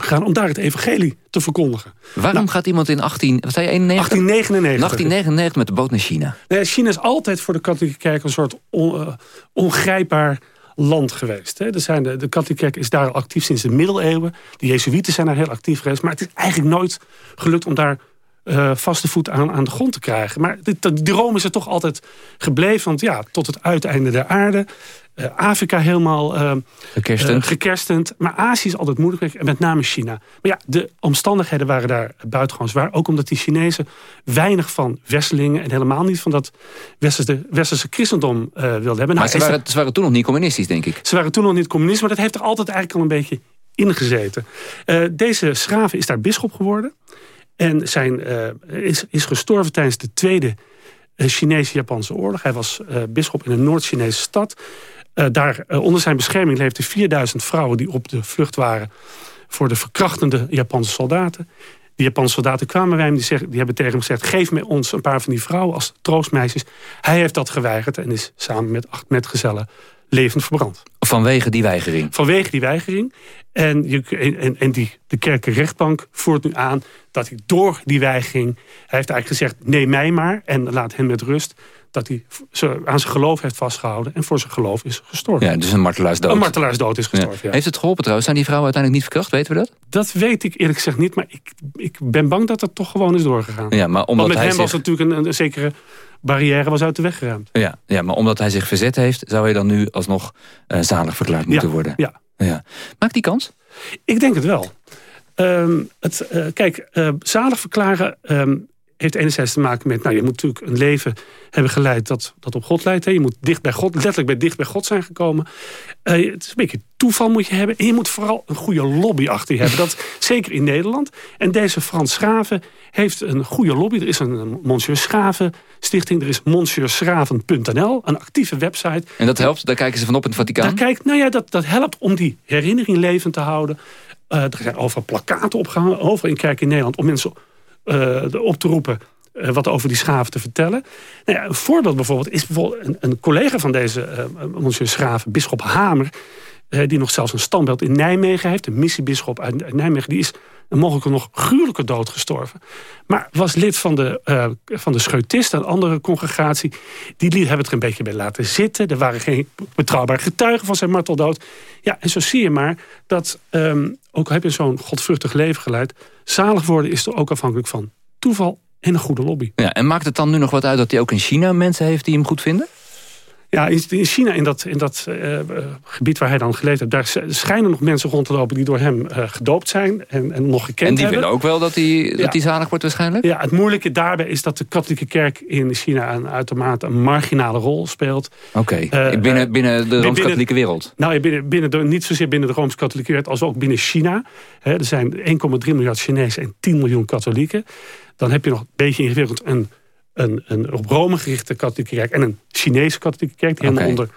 gegaan om daar het evangelie te verkondigen. Waarom gaat iemand in 18, wat zei je, 91? 1899. 1899 met de boot naar China. Nee, China is altijd voor de katholieke kerk een soort on- eh, ongrijpbaar land geweest. Hè. Er zijn de, de katholieke is daar al actief sinds de middeleeuwen. De jezuïeten zijn daar heel actief geweest. Maar het is eigenlijk nooit gelukt om daar eh, vaste voet aan, aan de grond te krijgen. Maar die, die droom is er toch altijd gebleven. Want ja, tot het uiteinde der aarde. Eh, Afrika helemaal eh, Gekerstend. gekerstend. Maar Azië is altijd moeilijk. En met name China. Maar ja, de omstandigheden waren daar buitengewoon zwaar. Ook omdat die Chinezen weinig van Westelingen... en helemaal niet van dat westerse, westerse christendom wilden hebben. Nou, Maar ze is waren, ze waren toen nog niet communistisch, denk ik. ze waren toen nog niet communist, maar dat heeft er altijd eigenlijk al een beetje ingezeten. Deze Schraven is daar bisschop geworden. En zijn, is, is gestorven tijdens de Tweede Chinese-Japanse oorlog. Hij was eh bisschop in een Noord-Chinese stad. Eh, daar eh, onder zijn bescherming leefden 4000 vrouwen die op de vlucht waren voor de verkrachtende Japanse soldaten. Die Japanse soldaten kwamen bij hem, die, die hebben tegen hem gezegd... geef mij ons een paar van die vrouwen als troostmeisjes. Hij heeft dat geweigerd en is samen met acht metgezellen levend verbrand. Vanwege die weigering. Vanwege die weigering. En, je, en, en die, de kerkelijke rechtbank voert nu aan dat hij door die weigering... hij heeft eigenlijk gezegd, neem mij maar en laat hem met rust... dat hij aan zijn geloof heeft vastgehouden... en voor zijn geloof is gestorven. Ja, dus een martelaarsdood. Een martelaarsdood is gestorven, ja. Heeft het geholpen trouwens? Zijn die vrouwen uiteindelijk niet verkracht? Weten we dat? Dat weet ik eerlijk gezegd niet, maar ik, ik ben bang dat het toch gewoon is doorgegaan. Ja, maar omdat Want met hij hem was natuurlijk een, een zekere barrière was uit de weg geruimd. Ja, ja, maar omdat hij zich verzet heeft... zou hij dan nu alsnog eh, zalig verklaard moeten Ja, worden. ja. ja. Maakt die kans? Ik denk het wel. Ehm, het, eh, kijk, eh, zalig verklaren ehm, heeft enerzijds te maken met... Nou, je moet natuurlijk een leven hebben geleid dat, dat op God leidt. Hè. Je moet dicht bij God, letterlijk bij dicht bij God zijn gekomen. Eh, het is een beetje toeval moet je hebben. En je moet vooral een goede lobby achter je hebben. Dat zeker in Nederland. En deze Frans Schraven heeft een goede lobby. Er is een Monsieur Schraven stichting. Er is monsieurschraven.nl, een actieve website. En dat helpt? Daar kijken ze van op in het Vaticaan? Daar kijkt, nou ja, dat, dat helpt om die herinnering levend te houden. Eh, er zijn overal plakaten opgehangen, overal in kerk in Nederland... om mensen op te roepen eh, wat over die Schraven te vertellen. Nou ja, een voorbeeld bijvoorbeeld is bijvoorbeeld een, een collega van deze uh, monsieur Schraven, bisschop Hamer... Die nog zelfs een standbeeld in Nijmegen heeft. Een missiebisschop uit, uit Nijmegen. Die is een mogelijke nog gruwelijke dood gestorven. Maar was lid van de, uh, van de Scheutisten, een andere congregatie. Die liet hebben het er een beetje bij laten zitten. Er waren geen betrouwbare getuigen van zijn marteldood. Ja, en zo zie je maar dat, um, ook al heb je zo'n godvruchtig leven geleid... zalig worden is er ook afhankelijk van toeval en een goede lobby. Ja, en maakt het dan nu nog wat uit dat hij ook in China mensen heeft die hem goed vinden? Ja, in China, in dat, in dat uh, gebied waar hij dan geleefd heeft... daar schijnen nog mensen rond te lopen die door hem uh, gedoopt zijn en, en nog gekend hebben. En die hebben. willen ook wel dat hij, ja. dat hij zalig wordt waarschijnlijk? Ja, het moeilijke daarbij is dat de katholieke kerk in China... een uitermate een marginale rol speelt. Oké, okay. binnen, binnen de Rooms-Katholieke wereld? Nou, binnen, binnen de, niet zozeer binnen de Rooms-Katholieke wereld... als ook binnen China. He, er zijn 1,3 miljard Chinezen en 10 miljoen katholieken. Dan heb je nog een beetje ingewikkeld een een, een op Rome gerichte katholieke kerk... en een Chinese katholieke kerk... die okay. helemaal onder,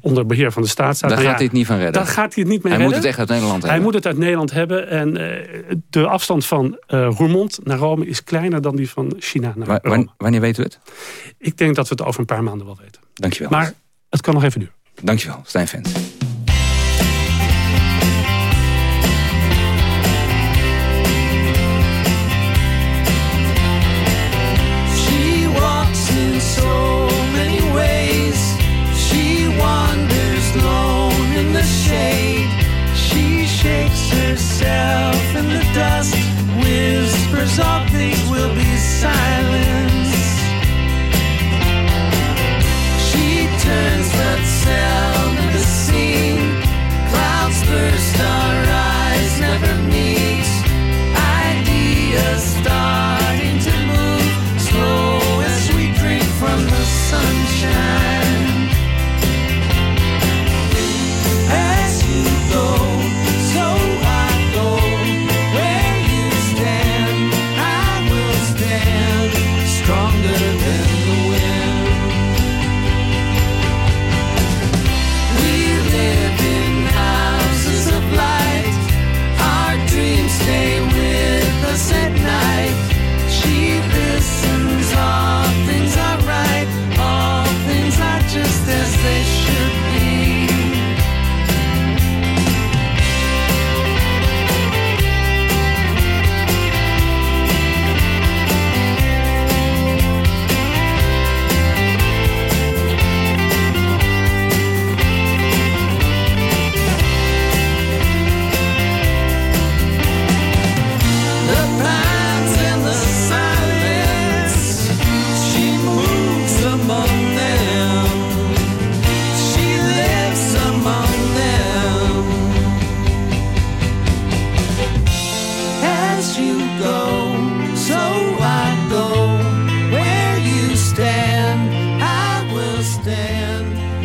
onder beheer van de staat staat. Daar maar gaat ja, hij het niet van redden. Daar gaat hij het niet mee hij redden. moet het echt uit Nederland hij hebben. moet het uit Nederland hebben. En uh, de afstand van uh, Roermond naar Rome is kleiner... dan die van China naar Wa Rome. Wanneer weten we het? Ik denk dat we het over een paar maanden wel weten. Dankjewel. Maar het kan nog even duren. Dankjewel, Stijn Vent.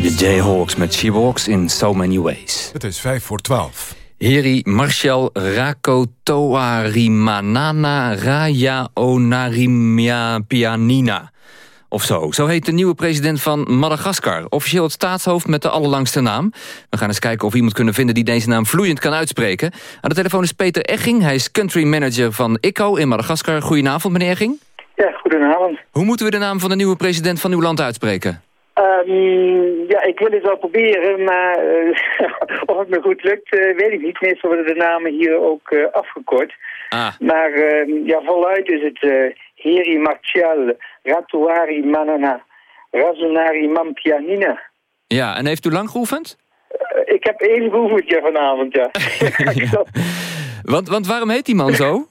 De Jayhawks met She Walks in So Many Ways. Het is vijf voor twaalf. Heri Marshal Rakotoarimanana Raya Onarimia Pianina. Of zo. Zo heet de nieuwe president van Madagaskar. Officieel het staatshoofd met de allerlangste naam. We gaan eens kijken of we iemand kunnen vinden die deze naam vloeiend kan uitspreken. Aan de telefoon is Peter Egging. Hij is country manager van ICO in Madagaskar. Goedenavond, meneer Egging. Ja, goedenavond. Hoe moeten we de naam van de nieuwe president van uw land uitspreken? Um, ja, ik wil het wel proberen, maar uh, of het me goed lukt, uh, weet ik niet. Meestal worden de namen hier ook uh, afgekort. Ah. Maar ehm, ja, voluit is het Heri Martial Ratuari Manana Razonari Mampianina. Ja, en heeft u lang geoefend? ik heb even geoefend ja, vanavond, ja. want, want waarom heet die man zo?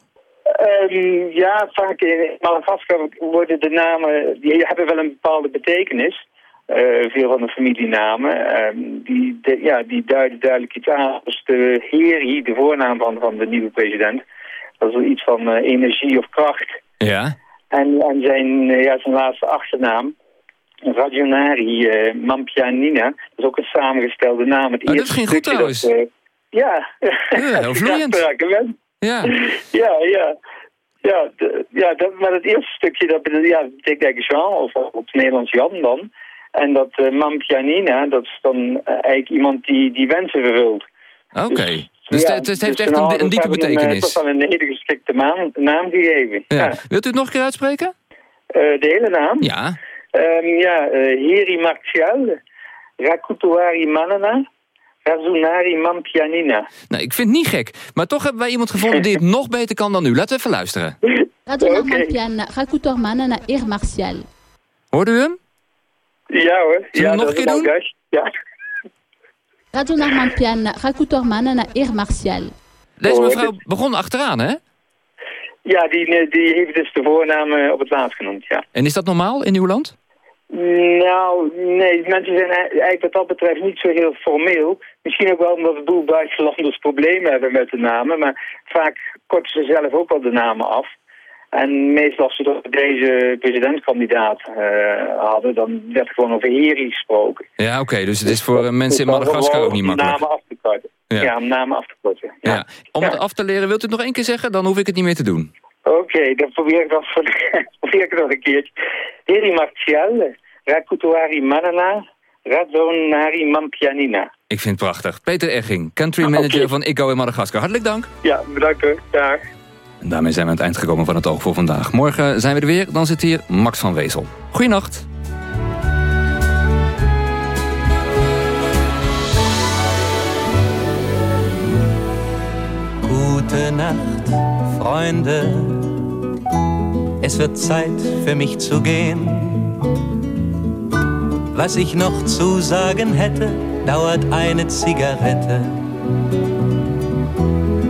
Um, ja, vaak in Madagaskar worden de namen, die hebben wel een bepaalde betekenis. Uh, veel van de familienamen. Um, die, de, ja, die duiden duidelijk iets aan. Dus de Heri, de voornaam van, van de nieuwe president, dat is wel iets van uh, energie of kracht. Ja. En, en zijn, uh, ja, zijn laatste achternaam, Rajonari Mampianina, dat is ook een samengestelde naam. Het oh, dat ging goed trouwens. Dat, ja. ja, heel vloeiend. Ja. ja, ja. Ja, de, ja dat, maar het eerste stukje, dat ja, betekent Jean, of op het Nederlands Jan dan. En dat uh, Mampianina, dat is dan uh, eigenlijk iemand die, die wensen vervult. Oké, okay. dus, dus ja, het, het heeft dus echt een, een diepe betekenis. Het is dan een hele geschikte naam, naam gegeven. Ja. Ja. Wilt u het nog een keer uitspreken? Eh, de hele naam? Ja. Ehm, ja, eh, Heri Martial, Rakutuari Manana, Razunari Mampianina. Nou, ik vind het niet gek. Maar toch hebben wij iemand gevonden die het nog beter kan dan u. Laten we even luisteren. Radona Mampiana, Rakutor Manana Ir Martial. Hoorde u hem? Ja hoor. Zullen we ja, nog een keer doen? Ja. Radona Mampiana, Rakutor Manana Ir Martial. Deze Oh, mevrouw begon achteraan, hè? Ja, die, die heeft dus de voornaam op het laatst genoemd, ja. En is dat normaal in uw land? Nou, nee, mensen zijn e- eigenlijk wat dat betreft niet zo heel formeel. Misschien ook wel omdat een boel buitenlanders problemen hebben met de namen. Maar vaak korten ze zelf ook wel de namen af. En meestal als door deze presidentskandidaat eh, hadden, dan werd er gewoon over Heri gesproken. Ja, oké. dus het is voor eh, mensen in Dus Madagaskar ook niet om makkelijk. namen af te korten. Ja. Ja, om namen af te korten. Ja. Om het af te leren, wilt u het nog één keer zeggen? Dan hoef ik het niet meer te doen. Oké, dan probeer ik, dat, probeer ik het nog een keertje. Heri Martial, Rakutuari Manana, Razonari Mampianina. Ik vind het prachtig. Peter Egging, country manager van ICO in Madagaskar. Hartelijk dank. Ja, bedankt hoor. Dag. En daarmee zijn we aan het eind gekomen van het Oog voor vandaag. Morgen zijn we er weer. Dan zit hier Max van Wezel. Goeienacht. Gute Nacht, Freunde. Es wird Zeit für mich zu gehen. Was ich noch zu sagen hätte, dauert eine Zigarette